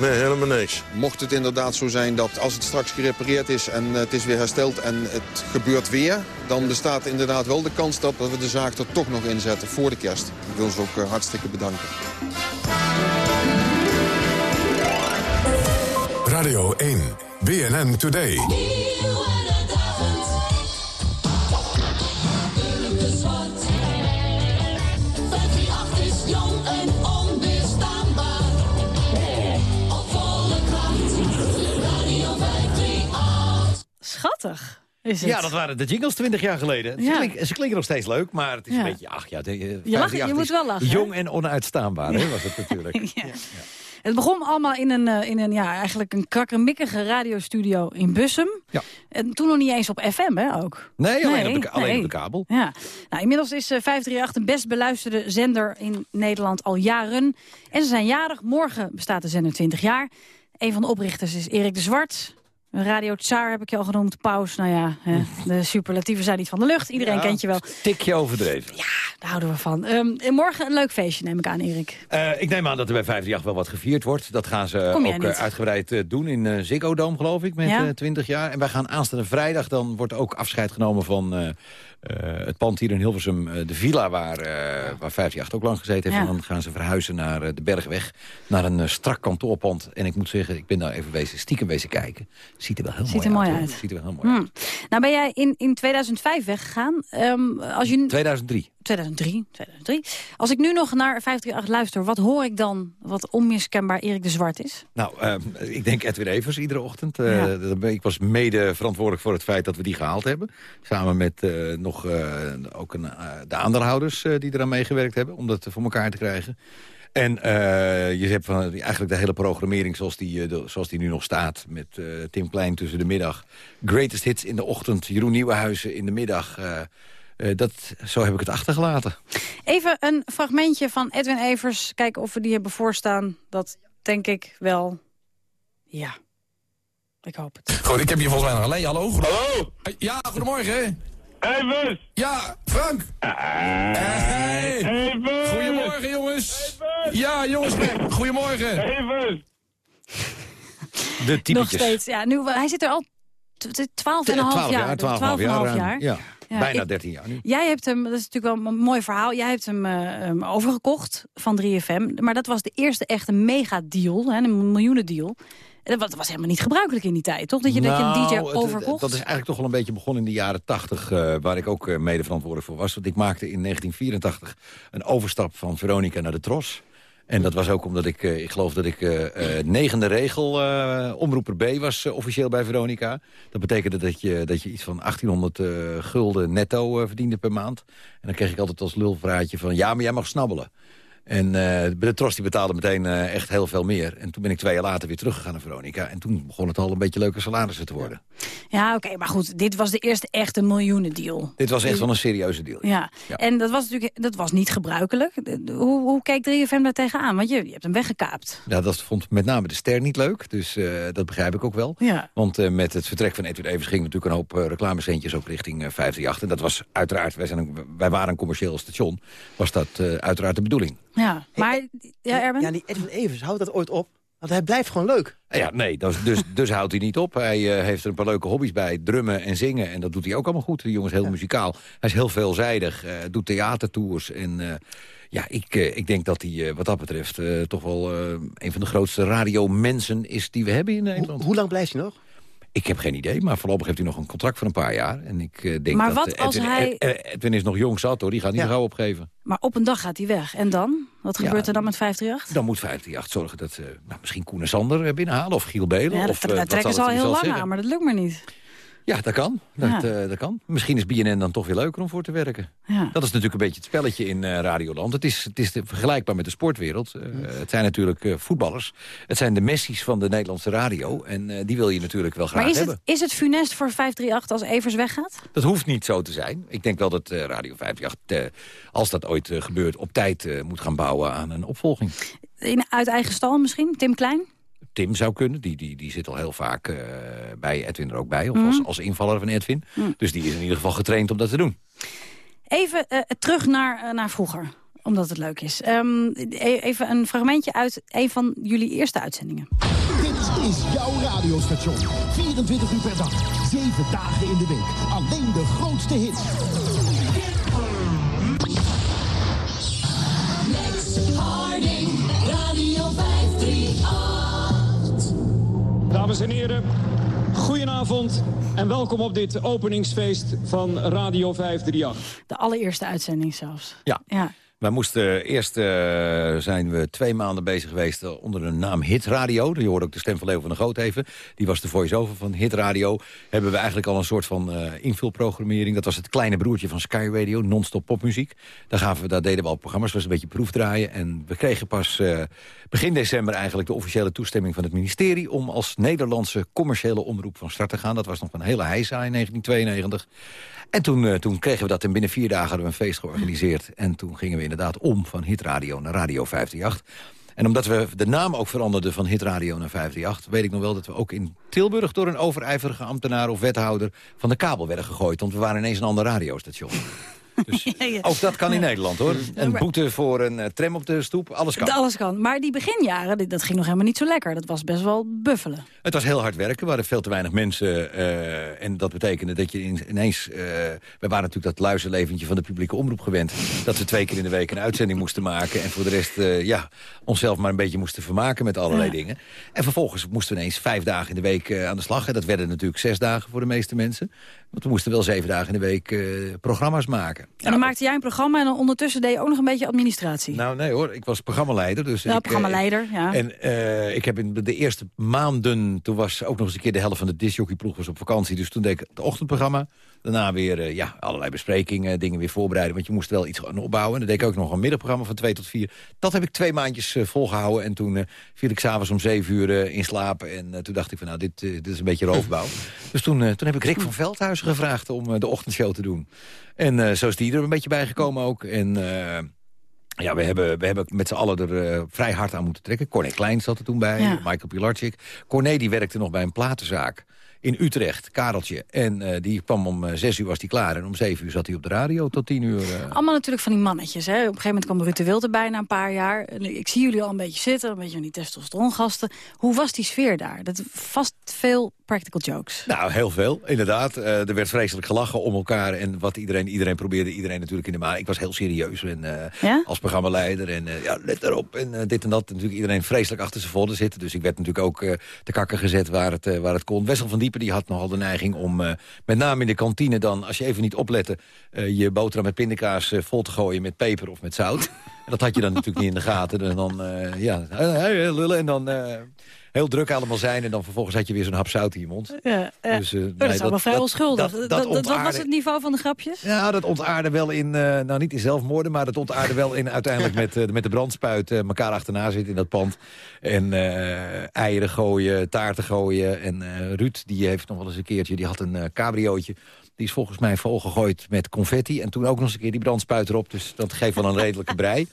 Nee, helemaal niks. Mocht het inderdaad zo zijn dat als het straks gerepareerd is en eh, het is weer hersteld en het gebeurt weer... dan bestaat inderdaad wel de kans dat we de zaak er toch nog inzetten voor de kerst. Ik wil ze ook hartstikke bedanken. Radio 1, BNN Today. is jong en onweerstaanbaar. Op volle kracht. Radio 538. Schattig is het. Ja, dat waren de jingles 20 jaar geleden. Ze, klinken, ze klinken nog steeds leuk, maar het is Ja. een beetje... Ach ja, de, eh, Je, lacht, 538 je moet wel lachen. hè? Jong en onuitstaanbaar, hè, was het natuurlijk. Ja. Het begon allemaal in een, eh, in een ja, eigenlijk een krakkemikkige radiostudio in Bussum. Ja. En toen nog niet eens op FM, hè, ook. Nee, alleen op de- alleen op de kabel. Ja. Nou, inmiddels is eh, 538 een best beluisterde zender in Nederland al jaren. En ze zijn jarig. Morgen bestaat de zender 20 jaar. Een van de oprichters is Erik de Zwart. Radio Tsaar heb ik je al genoemd. Paus, nou ja, hè, de superlatieven zijn niet van de lucht. Iedereen Ja, kent je wel. Tikje overdreven. Daar houden we van. Ehm, en morgen een leuk feestje, neem ik aan, Erik. Eh, ik neem aan dat er bij 538 wel wat gevierd wordt. Dat gaan ze jij ook eh, niet? uitgebreid eh, doen in eh Ziggo Dome, geloof ik, met Ja. eh, 20 jaar. En wij gaan aanstaande vrijdag, dan wordt ook afscheid genomen van eh, eh, het pand hier in Hilversum. eh, de villa waar, eh waar 538 ook lang gezeten heeft. Ja. En dan gaan ze verhuizen naar eh, de Bergweg, naar een eh, strak kantoorpand. En ik moet zeggen, ik ben daar even wezen, stiekem wezen kijken. Ziet er wel heel Ziet mooi er uit. Ziet er wel heel mooi uit. Hmm. Nou ben jij in, in 2005 weggegaan. Ehm, als je, 2003. 2003, 2003. Als ik nu nog naar 538 luister, wat hoor ik dan wat onmiskenbaar Erik de Zwart is? Nou, ehm, ik denk Edwin Evers iedere ochtend. Eh, Ja. Ik was mede verantwoordelijk voor het feit dat we die gehaald hebben. Samen met eh, nog eh, ook een, de aandeelhouders die eraan meegewerkt hebben... om dat voor elkaar te krijgen. En eh, je hebt van, eigenlijk de hele programmering zoals die, eh, de- zoals die nu nog staat. Met eh, Tim Klein tussen de middag. Greatest Hits in de ochtend. Jeroen Nieuwenhuizen in de middag. eh, eh, dat, zo heb ik het achtergelaten. Even een fragmentje van Edwin Evers. Kijken of we die hebben voorstaan. Dat denk ik wel. Ja. Ik hoop het. Goed, ik heb hier volgens mij nog alleen. Hallo? Hallo? Ja, goedemorgen. Even! Ja, Frank. Hey. Even! Goedemorgen, jongens. Ja, jongens, goedemorgen. De Nog typetjes. steeds. Ja, nu, hij zit er al t- t- 12 en een half 12 jaar. jaar, 12,5 12 en een jaar. half jaar. Ja, Ja, bijna ik- 13 jaar nu. Jij hebt hem, dat is natuurlijk wel een mooi verhaal. Jij hebt hem eh, overgekocht van 3FM. Maar dat was de eerste echte megadeal, hè, een miljoenendeal. En dat was helemaal niet gebruikelijk in die tijd, toch? Dat je, dat je een DJ Nou, het- overkocht. Dat is eigenlijk toch wel een beetje begonnen in de jaren 80... eh, waar ik ook eh, mede verantwoordelijk voor was. Want ik maakte in 1984 een overstap van Veronica naar de Tros. En dat was ook omdat ik, eh, ik geloof dat ik eh, negende regel omroeper B was officieel bij Veronica. Dat betekende dat je, dat je iets van 1800 eh, gulden netto verdiende per maand. En dan kreeg ik altijd als lulvraatje van ja, maar jij mag snabbelen. En eh, de Tros die betaalde meteen eh, echt heel veel meer. En toen ben ik twee jaar later weer teruggegaan naar Veronica. En toen begon het al een beetje leuke salarissen te worden. Ja, oké, maar goed, dit was de eerste echte miljoenendeal. Dit was echt wel een serieuze deal. Ja. Ja. en dat was natuurlijk dat was niet gebruikelijk. Hoe, hoe keek 3FM daar tegenaan? Want je, je hebt hem weggekaapt. Ja, dat vond met name de ster niet leuk. Dus eh, dat begrijp ik ook wel. Ja. Want met het vertrek van Edwin Evers ging natuurlijk een hoop reclamecentjes ook richting eh 538. En dat was uiteraard, wij, zijn een, wij waren een commercieel station, was dat uiteraard de bedoeling. Ja, maar... Ja, Erben? Ja, die Edwin Evers, houdt dat ooit op? Want hij blijft gewoon leuk. Eh, Ja, nee, dat is- dus, dus houdt hij niet op. Hij eh, heeft er een paar leuke hobby's bij, drummen en zingen. En dat doet hij ook allemaal goed. Die jongen is heel muzikaal. Hij is heel veelzijdig, eh, doet theatertours. En eh, ja, ik, eh, ik denk dat hij eh, wat dat betreft eh, toch wel eh, een van de grootste radiomensen is die we hebben in Nederland. Hoe lang blijft hij nog? Ik heb geen idee, maar voorlopig heeft hij nog een contract van een paar jaar. En ik eh, denk Maar dat wat eh, als Edwin, hij- Ed- Ed- Edwin is nog jong zat hoor, die gaat niet Ja. gauw opgeven. Maar op een dag gaat hij weg. En dan? Wat Ja. gebeurt er dan met 538? Dan moet 538 zorgen dat ze nou, misschien Koen en Sander eh, binnenhalen of Giel Belen. Ja, of, dat, eh, trekken ze zal al heel lang zeggen. aan, maar dat lukt maar niet. Ja, dat kan. Dat, Ja. eh, dat kan. Misschien is BNN dan toch weer leuker om voor te werken. Ja. Dat is natuurlijk een beetje het spelletje in eh, Radioland. Het is, het is vergelijkbaar met de sportwereld. Eh, Het zijn natuurlijk voetballers. Het zijn de Messi's van de Nederlandse radio. En die wil je natuurlijk wel graag Maar is hebben. het, is het funest voor 538 als Evers weggaat? Dat hoeft niet zo te zijn. Ik denk wel dat Radio 538, eh, als dat ooit gebeurt... op tijd moet gaan bouwen aan een opvolging. In, uit eigen stal misschien? Tim Klein? Tim zou kunnen. Die, die, die zit al heel vaak eh, bij Edwin er ook bij. Of Mhm. als, als invaller van Edwin. Dus die is in ieder geval getraind om dat te doen. Even eh, terug naar, eh, naar vroeger, omdat het leuk is. Ehm, e- even een fragmentje uit een van jullie eerste uitzendingen. Dit is jouw radiostation. 24 uur per dag, 7 dagen in de week. Alleen de grootste hits. Dames en heren, goedenavond en welkom op dit openingsfeest van Radio 538. De allereerste uitzending zelfs. Ja. Ja. Wij moesten, eerst eh, zijn we twee maanden bezig geweest eh, onder de naam Hit Radio. Je hoorde ook de stem van Leo van der Goot even. Die was de voice-over van Hit Radio. Hebben we eigenlijk al een soort van eh, invulprogrammering. Dat was het kleine broertje van Sky Radio, non-stop popmuziek. Daar, gaven we, daar deden we al programma's, was een beetje proefdraaien. En we kregen pas begin december eigenlijk de officiële toestemming van het ministerie... om als Nederlandse commerciële omroep van start te gaan. Dat was nog een hele heisa in 1992. En toen, eh, toen kregen we dat en binnen vier dagen hadden we een feest georganiseerd. En toen gingen we inderdaad om van Hitradio naar Radio 538. En omdat we de naam ook veranderden van Hitradio naar 538... weet ik nog wel dat we ook in Tilburg door een overijverige ambtenaar of wethouder... van de kabel werden gegooid, want we waren ineens een ander radiostation. Dus ook dat kan in Nederland, hoor. Een boete voor een eh, tram op de stoep, alles kan. Alles kan. Maar die beginjaren, dat ging nog helemaal niet zo lekker. Dat was best wel buffelen. Het was heel hard werken. We hadden veel te weinig mensen. eh, en dat betekende dat je in- ineens... eh, we waren natuurlijk dat luizenleventje van de publieke omroep gewend. Dat we twee keer in de week een uitzending moesten maken. En voor de rest, ja, onszelf maar een beetje moesten vermaken met allerlei Ja. dingen. En vervolgens moesten we ineens vijf dagen in de week aan de slag. En dat werden natuurlijk zes dagen voor de meeste mensen. Want we moesten wel zeven dagen in de week eh, programma's maken. En dan maakte jij een programma en dan ondertussen deed je ook nog een beetje administratie. Nou, nee hoor. Ik was programmaleider. Dus ja, ik, programmaleider, ja. En uh, ik heb in de eerste maanden... toen was ook nog eens een keer de helft van de discjockeyploeg was op vakantie. Dus toen deed ik het ochtendprogramma. Daarna weer uh, ja, allerlei besprekingen, dingen weer voorbereiden. Want je moest wel iets gaan opbouwen. En dan deed ik ook nog een middagprogramma van twee tot vier. Dat heb ik twee maandjes uh, volgehouden. En toen viel ik s'avonds om zeven uur in slaap. En toen dacht ik van nou, dit, dit is een beetje roofbouw. dus toen, toen heb ik Rick van Veldhuizen gevraagd om de ochtendshow te doen. En zo is die er een beetje bijgekomen ook. En ja, we hebben, we hebben met z'n allen er uh, vrij hard aan moeten trekken. Corné Klein zat er toen bij, ja. Michael Pilarczyk. Corné die werkte nog bij een platenzaak in Utrecht, Kareltje. En uh, die kwam om uh, zes uur was hij klaar. En om zeven uur zat hij op de radio tot tien uur. Uh... Allemaal natuurlijk van die mannetjes. Hè? Op een gegeven moment kwam Rutte Wild erbij na een paar jaar. En ik zie jullie al een beetje zitten, een beetje van die testosterongasten. Hoe was die sfeer daar? Dat vast veel practical jokes. Nou, heel veel, inderdaad. er werd vreselijk gelachen om elkaar. En wat iedereen, iedereen probeerde, iedereen natuurlijk in de maan. Ik was heel serieus en, ja? als programmaleider. En ja, let erop. En dit en dat. Natuurlijk iedereen vreselijk achter zijn volle zitten. Dus ik werd natuurlijk ook te kakken gezet waar het, waar het kon. Wessel van Die had nogal de neiging om, uh, met name in de kantine dan... als je even niet oplette, uh, je boterham met pindakaas uh, vol te gooien met peper of met zout. en dat had je dan natuurlijk niet in de gaten. En dan, ja, lullen en dan heel druk allemaal zijn... en dan vervolgens had je weer zo'n hap zout in je mond. Ja, ja. Dus, uh, dat is allemaal vrij onschuldig. Dat, dat, dat, dat, was het niveau van de grapjes? Ja, dat ontaarde wel in, uh, nou niet in zelfmoorden... maar dat ontaarde wel in uiteindelijk met, uh, met de brandspuit... elkaar achterna zitten in dat pand. En eieren gooien, taarten gooien. En Ruud, die heeft nog wel eens een keertje... die had een cabriootje... Die is volgens mij volgegooid met confetti. En toen ook nog eens een keer die brandspuit erop. Dus dat geeft wel een redelijke brei.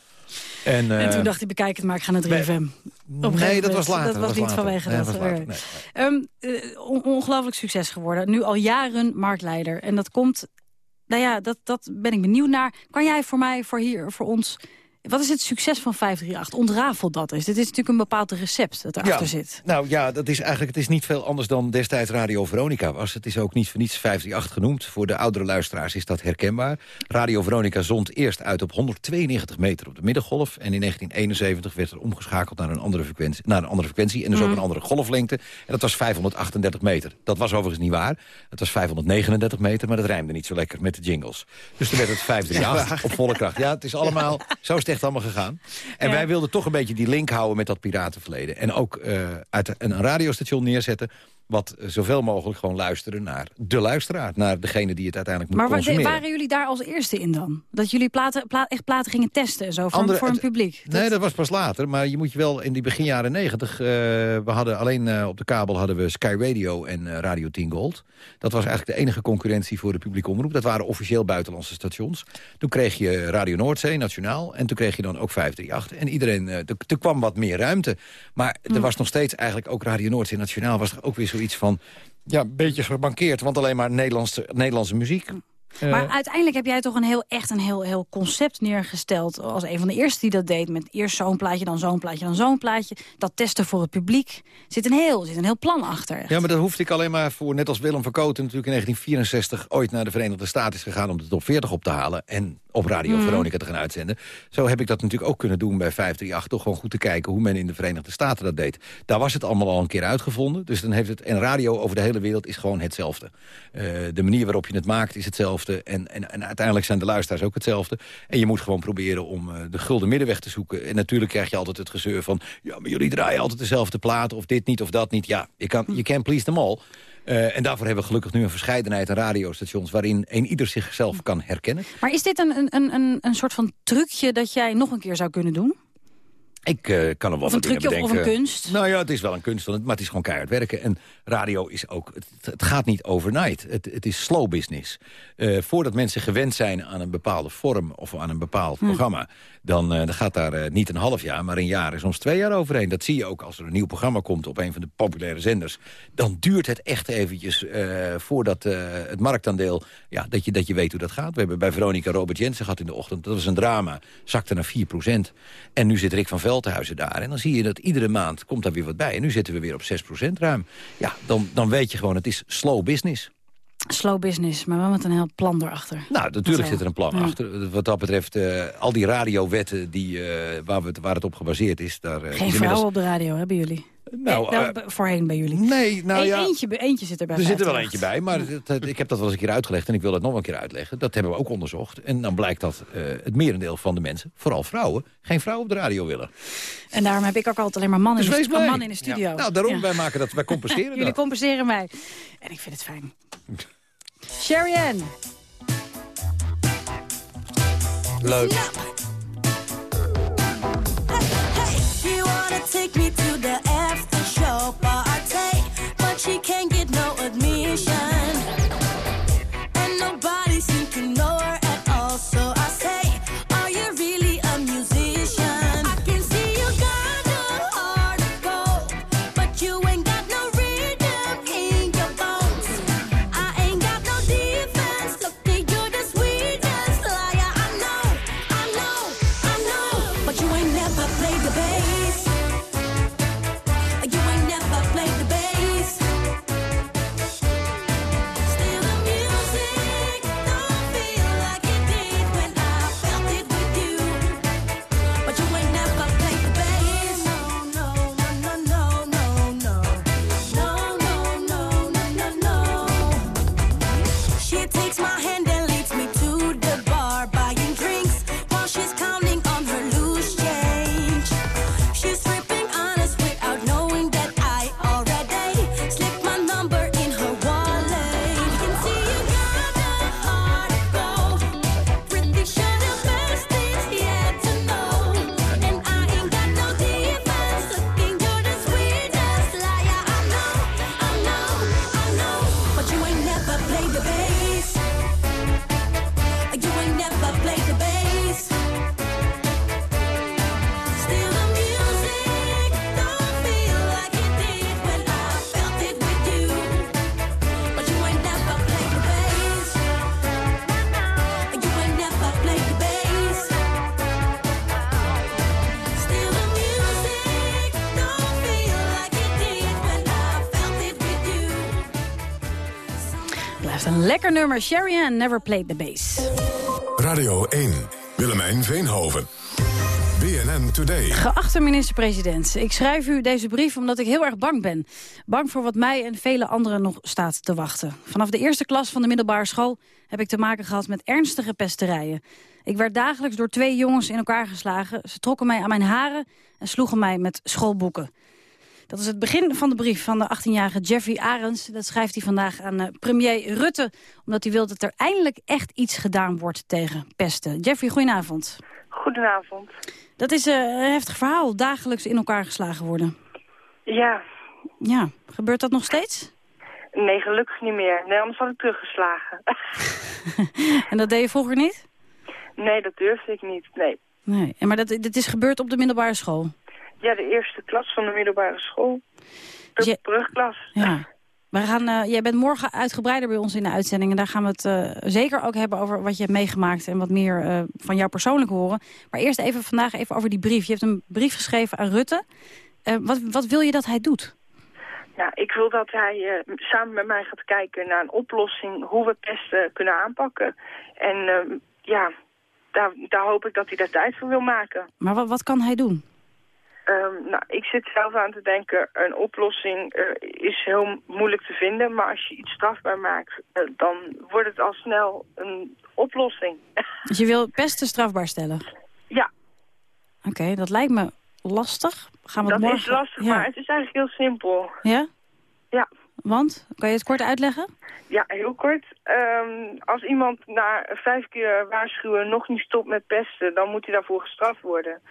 En, uh, en, toen dacht hij, bekijk het maar, ik ga naar 3FM. Nee, dat was later. Dat was, niet vanwege dat. Nee. um, uh, ongelooflijk succes geworden. Nu al jaren marktleider. En dat komt, nou ja, dat, dat ben ik benieuwd naar. Kan jij voor mij, voor hier, voor ons wat is het succes van 538? Ontrafel dat is. Dit is natuurlijk een bepaald recept dat erachter ja, zit. Nou ja, dat is eigenlijk, het is niet veel anders dan destijds Radio Veronica was. Het is ook niet voor niets 538 genoemd. Voor de oudere luisteraars is dat herkenbaar. Radio Veronica zond eerst uit op 192 meter op de middengolf. En in 1971 werd er omgeschakeld naar een andere frequentie. Naar een andere frequentie en dus Mhm. ook een andere golflengte. En dat was 538 meter. Dat was overigens niet waar. Het was 539 meter, maar dat rijmde niet zo lekker met de jingles. Dus toen werd het 538 op volle kracht. Ja, het is allemaal... Zo is het echt allemaal gegaan. En Ja. wij wilden toch een beetje die link houden met dat piratenverleden. En ook eh, uit een, een radiostation neerzetten... wat zoveel mogelijk gewoon luisteren naar de luisteraar. Naar degene die het uiteindelijk moet Maar consumeren. waren jullie daar als eerste in dan? Dat jullie platen, pla- echt platen gingen testen en zo voor, Andere- voor een publiek? Nee, dat was pas later. Maar je moet je wel in die begin jaren negentig... eh, we hadden alleen eh, op de kabel hadden we Sky Radio en eh, Radio 10 Gold. Dat was eigenlijk de enige concurrentie voor de publieke omroep. Dat waren officieel buitenlandse stations. Toen kreeg je Radio Noordzee, nationaal. En toen kreeg je dan ook 538. En iedereen, er kwam wat meer ruimte. Maar er was nog steeds eigenlijk ook Radio Noordzee nationaal... was er ook weer zoiets van... Ja, een beetje gebankeerd, want alleen maar Nederlandse, Nederlandse muziek. Eh, Maar uiteindelijk heb jij toch een heel, echt een heel, heel concept neergesteld... als een van de eerste die dat deed. Met eerst zo'n plaatje, dan zo'n plaatje, dan zo'n plaatje. Dat testen voor het publiek. Zit een heel, zit een heel plan achter. Ja, maar dat hoefde ik alleen maar voor, net als Willem van Kooten... natuurlijk in 1964 ooit naar de Verenigde Staten is gegaan... om de top 40 op te halen en op Radio Mhm. Veronica te gaan uitzenden. Zo heb ik dat natuurlijk ook kunnen doen bij 538. Toch gewoon goed te kijken hoe men in de Verenigde Staten dat deed. Daar was het allemaal al een keer uitgevonden. Dus dan heeft het, en radio over de hele wereld is gewoon hetzelfde. Eh, de manier waarop je het maakt is hetzelfde. En, en, en uiteindelijk zijn de luisteraars ook hetzelfde. En je moet gewoon proberen om eh, de gulden middenweg te zoeken. En natuurlijk krijg je altijd het gezeur van... ja, maar jullie draaien altijd dezelfde platen of dit niet of dat niet. Ja, je kan, je can please them all. Eh, en daarvoor hebben we gelukkig nu een verscheidenheid aan radiostations... waarin een ieder zichzelf kan herkennen. Maar is dit een, een, een, een soort van trucje dat jij nog een keer zou kunnen doen? Ik eh, kan er wel Of een trucje of bedenken. een kunst? Nou ja, het is wel een kunst, maar het is gewoon keihard werken. En radio is ook, het, het gaat niet overnight. Het, het is slow business. Eh, voordat mensen gewend zijn aan een bepaalde vorm of aan een bepaald Hm. programma... Dan, eh, dan gaat daar niet een half jaar, maar een jaar en soms twee jaar overheen. Dat zie je ook als er een nieuw programma komt op een van de populaire zenders. Dan duurt het echt eventjes voordat het marktaandeel... Ja, dat, je, dat je weet hoe dat gaat. We hebben bij Veronica Robert Jensen gehad in de ochtend. Dat was een drama. Zakte naar 4% En nu zit Rick van Veldhuizen daar. En dan zie je dat iedere maand komt daar weer wat bij. En nu zitten we weer op 6% ruim. Ja, dan, dan weet je gewoon, het is slow business. Slow business, maar wel met een heel plan erachter. Nou, natuurlijk zit er een plan Ja. achter. Wat dat betreft, eh, al die radiowetten die, eh, waar, we, het- waar het op gebaseerd is... Daar, eh, Geen is vrouwen op de radio hebben jullie? Nou, Eh, nou, eh, voorheen bij jullie. Nee, nou Eén- ja... Eentje, eentje zit er bij Er zit er wel 538. eentje bij, maar het- het- ik heb dat wel eens een keer uitgelegd... en ik wil dat nog een keer uitleggen. Dat hebben we ook onderzocht. En dan blijkt dat eh, het merendeel van de mensen, vooral vrouwen... geen vrouw op de radio willen. En daarom heb ik ook altijd alleen maar mannen Dus in, man in de studio. Ja. Nou, daarom, Ja. wij maken dat, wij compenseren Jullie dat. compenseren mij. En ik vind het fijn. Sherry Ann. Leuk. She wanna take me to the she can't. Lekker nummer. Sherry Ann never played the bass. Radio 1. Willemijn Veenhoven. BNN Today. Geachte minister-president, ik schrijf u deze brief omdat ik heel erg bang ben. Bang voor wat mij en vele anderen nog staat te wachten. Vanaf de eerste klas van de middelbare school heb ik te maken gehad met ernstige pesterijen. Ik werd dagelijks door twee jongens in elkaar geslagen. Ze trokken mij aan mijn haren en sloegen mij met schoolboeken. Dat is het begin van de brief van de 18-jarige Jeffrey Arends. Dat schrijft hij vandaag aan eh, premier Rutte... omdat hij wil dat er eindelijk echt iets gedaan wordt tegen pesten. Jeffrey, goedenavond. Goedenavond. Dat is eh, een heftig verhaal, dagelijks in elkaar geslagen worden. Ja, Ja, gebeurt dat nog steeds? nee, gelukkig niet meer. Nee, anders had ik teruggeslagen. En dat deed je vroeger niet? nee, dat durfde ik niet. Nee. Nee, maar dat, dit is gebeurd op de middelbare school? Ja, de eerste klas van de middelbare school. De brugklas. Ja. We gaan, eh, jij bent morgen uitgebreider bij ons in de uitzending. En daar gaan we het eh, zeker ook hebben over wat je hebt meegemaakt... en wat meer eh, van jou persoonlijk horen. Maar eerst even vandaag even over die brief. Je hebt een brief geschreven aan Rutte. Wat, wat wil je dat hij doet? Nou, ik wil dat hij samen met mij gaat kijken naar een oplossing... hoe we pesten kunnen aanpakken. En eh, ja, daar, daar hoop ik dat hij daar tijd voor wil maken. Maar wat, wat kan hij doen? Ehm, nou, ik zit zelf aan te denken, een oplossing eh, is heel moeilijk te vinden. Maar als je iets strafbaar maakt, eh, dan wordt het al snel een oplossing. Dus je wil pesten strafbaar stellen? Ja. Oké, dat lijkt me lastig. Gaan we dat het is morgen... lastig, Ja. maar het is eigenlijk heel simpel. Ja? Ja. Want? Kan je het kort uitleggen? Ja, heel kort. Ehm, als iemand na vijf keer waarschuwen nog niet stopt met pesten, dan moet hij daarvoor gestraft worden.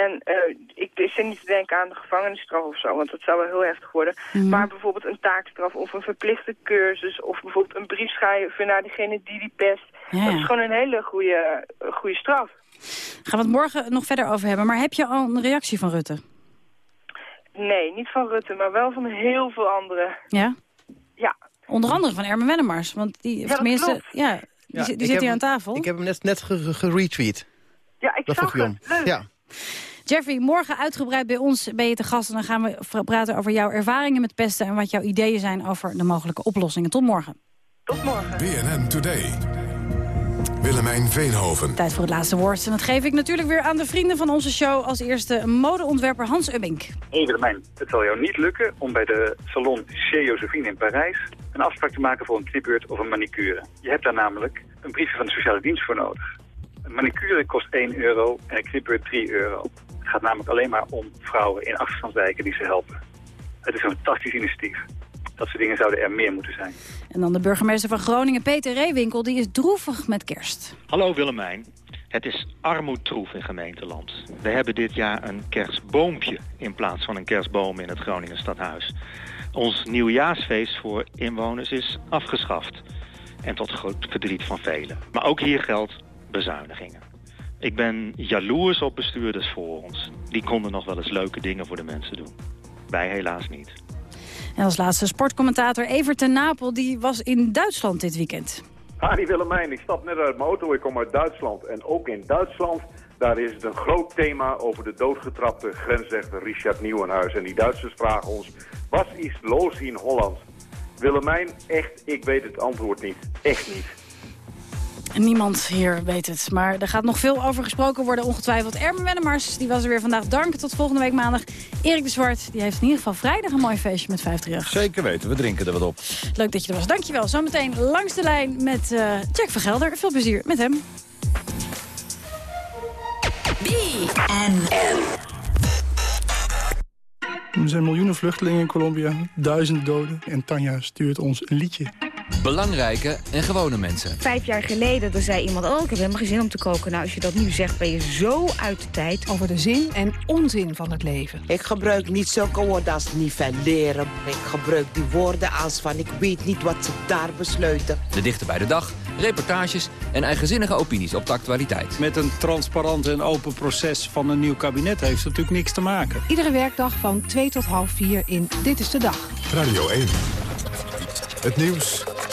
En eh, ik zit niet te denken aan de gevangenisstraf of zo, want dat zou wel heel heftig worden. Mhm. Maar bijvoorbeeld een taakstraf of een verplichte cursus of bijvoorbeeld een brief schrijven naar degene die die pest. Ja, Dat is gewoon een hele goede, eh, goede straf. Gaan we het morgen nog verder over hebben. Maar heb je al een reactie van Rutte? Nee, niet van Rutte, maar wel van heel veel anderen. Ja? Ja. Onder andere van Ermen Wennemars. Want die, Ja, tenminste, klopt. ja, die, Ja, die zit hier aan hem- tafel. Ik heb hem net, net ge- ge- geretweet. Ja, ik Dat zag het. Leuk. Ja. Jeffrey, morgen uitgebreid bij ons ben je te gast. En dan gaan we praten over jouw ervaringen met pesten... en wat jouw ideeën zijn over de mogelijke oplossingen. Tot morgen. Tot morgen. BNN Today. Willemijn Veenhoven. Tijd voor het laatste woord. En dat geef ik natuurlijk weer aan de vrienden van onze show. Als eerste modeontwerper Hans Ubbink. Hé Willemijn, het zal jou niet lukken om bij de salon Chez Josephine in Parijs een afspraak te maken voor een knipeurt of een manicure. Je hebt daar namelijk een briefje van de sociale dienst voor nodig. Manicure kost 1 euro en een knipeurt 3 euro. Het gaat namelijk alleen maar om vrouwen in achterstandswijken die ze helpen. Het is een fantastisch initiatief. Dat soort dingen zouden er meer moeten zijn. En dan de burgemeester van Groningen, Peter Reewinkel. Die is droevig met kerst. Hallo Willemijn. Het is armoedtroef in gemeenteland. We hebben dit jaar een kerstboompje in plaats van een kerstboom in het Groningen stadhuis. Ons nieuwjaarsfeest voor inwoners is afgeschaft. En tot groot verdriet van velen. Maar ook hier geldt bezuinigingen. Ik ben jaloers op bestuurders voor ons. Die konden nog wel eens leuke dingen voor de mensen doen. Wij helaas niet. En als laatste sportcommentator Evert ten Napel. Die was in Duitsland dit weekend. Harry Willemijn, ik stap net uit mijn auto, ik kom uit Duitsland. En ook in Duitsland, daar is het een groot thema over de doodgetrapte grensrechter Richard Nieuwenhuis. En die Duitsers vragen ons, wat is los in Holland? Willemijn, echt, ik weet het antwoord niet. Echt niet. Niemand hier weet het, maar er gaat nog veel over gesproken worden ongetwijfeld. Ermen Wennemars, die was er weer vandaag. Dank, tot volgende week maandag. Erik de Zwart, die heeft in ieder geval vrijdag een mooi feestje met 538. Zeker weten, we drinken er wat op. Leuk dat je er was, dankjewel. Zometeen langs de lijn met uh, Jack van Gelder. Veel plezier met hem. BNN. Er zijn miljoenen vluchtelingen in Colombia, duizenden doden. En Tanja stuurt ons een liedje. Belangrijke en gewone mensen. Vijf jaar geleden er zei iemand, oh ik heb helemaal geen zin om te koken. Nou, als je dat nu zegt, ben je zo uit de tijd. Over de zin en onzin van het leven. Ik gebruik niet zulke woorden als nivelleren. Ik gebruik die woorden als van ik weet niet wat ze daar besluiten. De dichter bij de dag, reportages en eigenzinnige opinies op de actualiteit. Met een transparant en open proces van een nieuw kabinet heeft het natuurlijk niks te maken. Iedere werkdag van 2 tot half 4 in Dit is de Dag. Radio 1. Het nieuws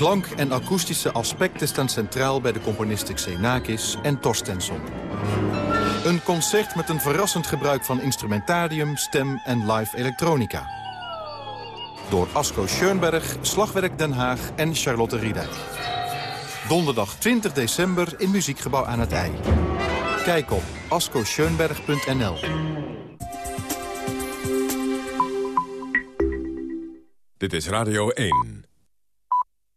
Klank en akoestische aspecten staan centraal bij de componisten Xenakis en Torstensson. Een concert met een verrassend gebruik van instrumentarium, stem en live elektronica. Door Asko Schoenberg, Slagwerk Den Haag en Charlotte Riedijk. Donderdag 20 december in Muziekgebouw aan het IJ. Kijk op ascoscheunberg.nl. Dit is Radio 1.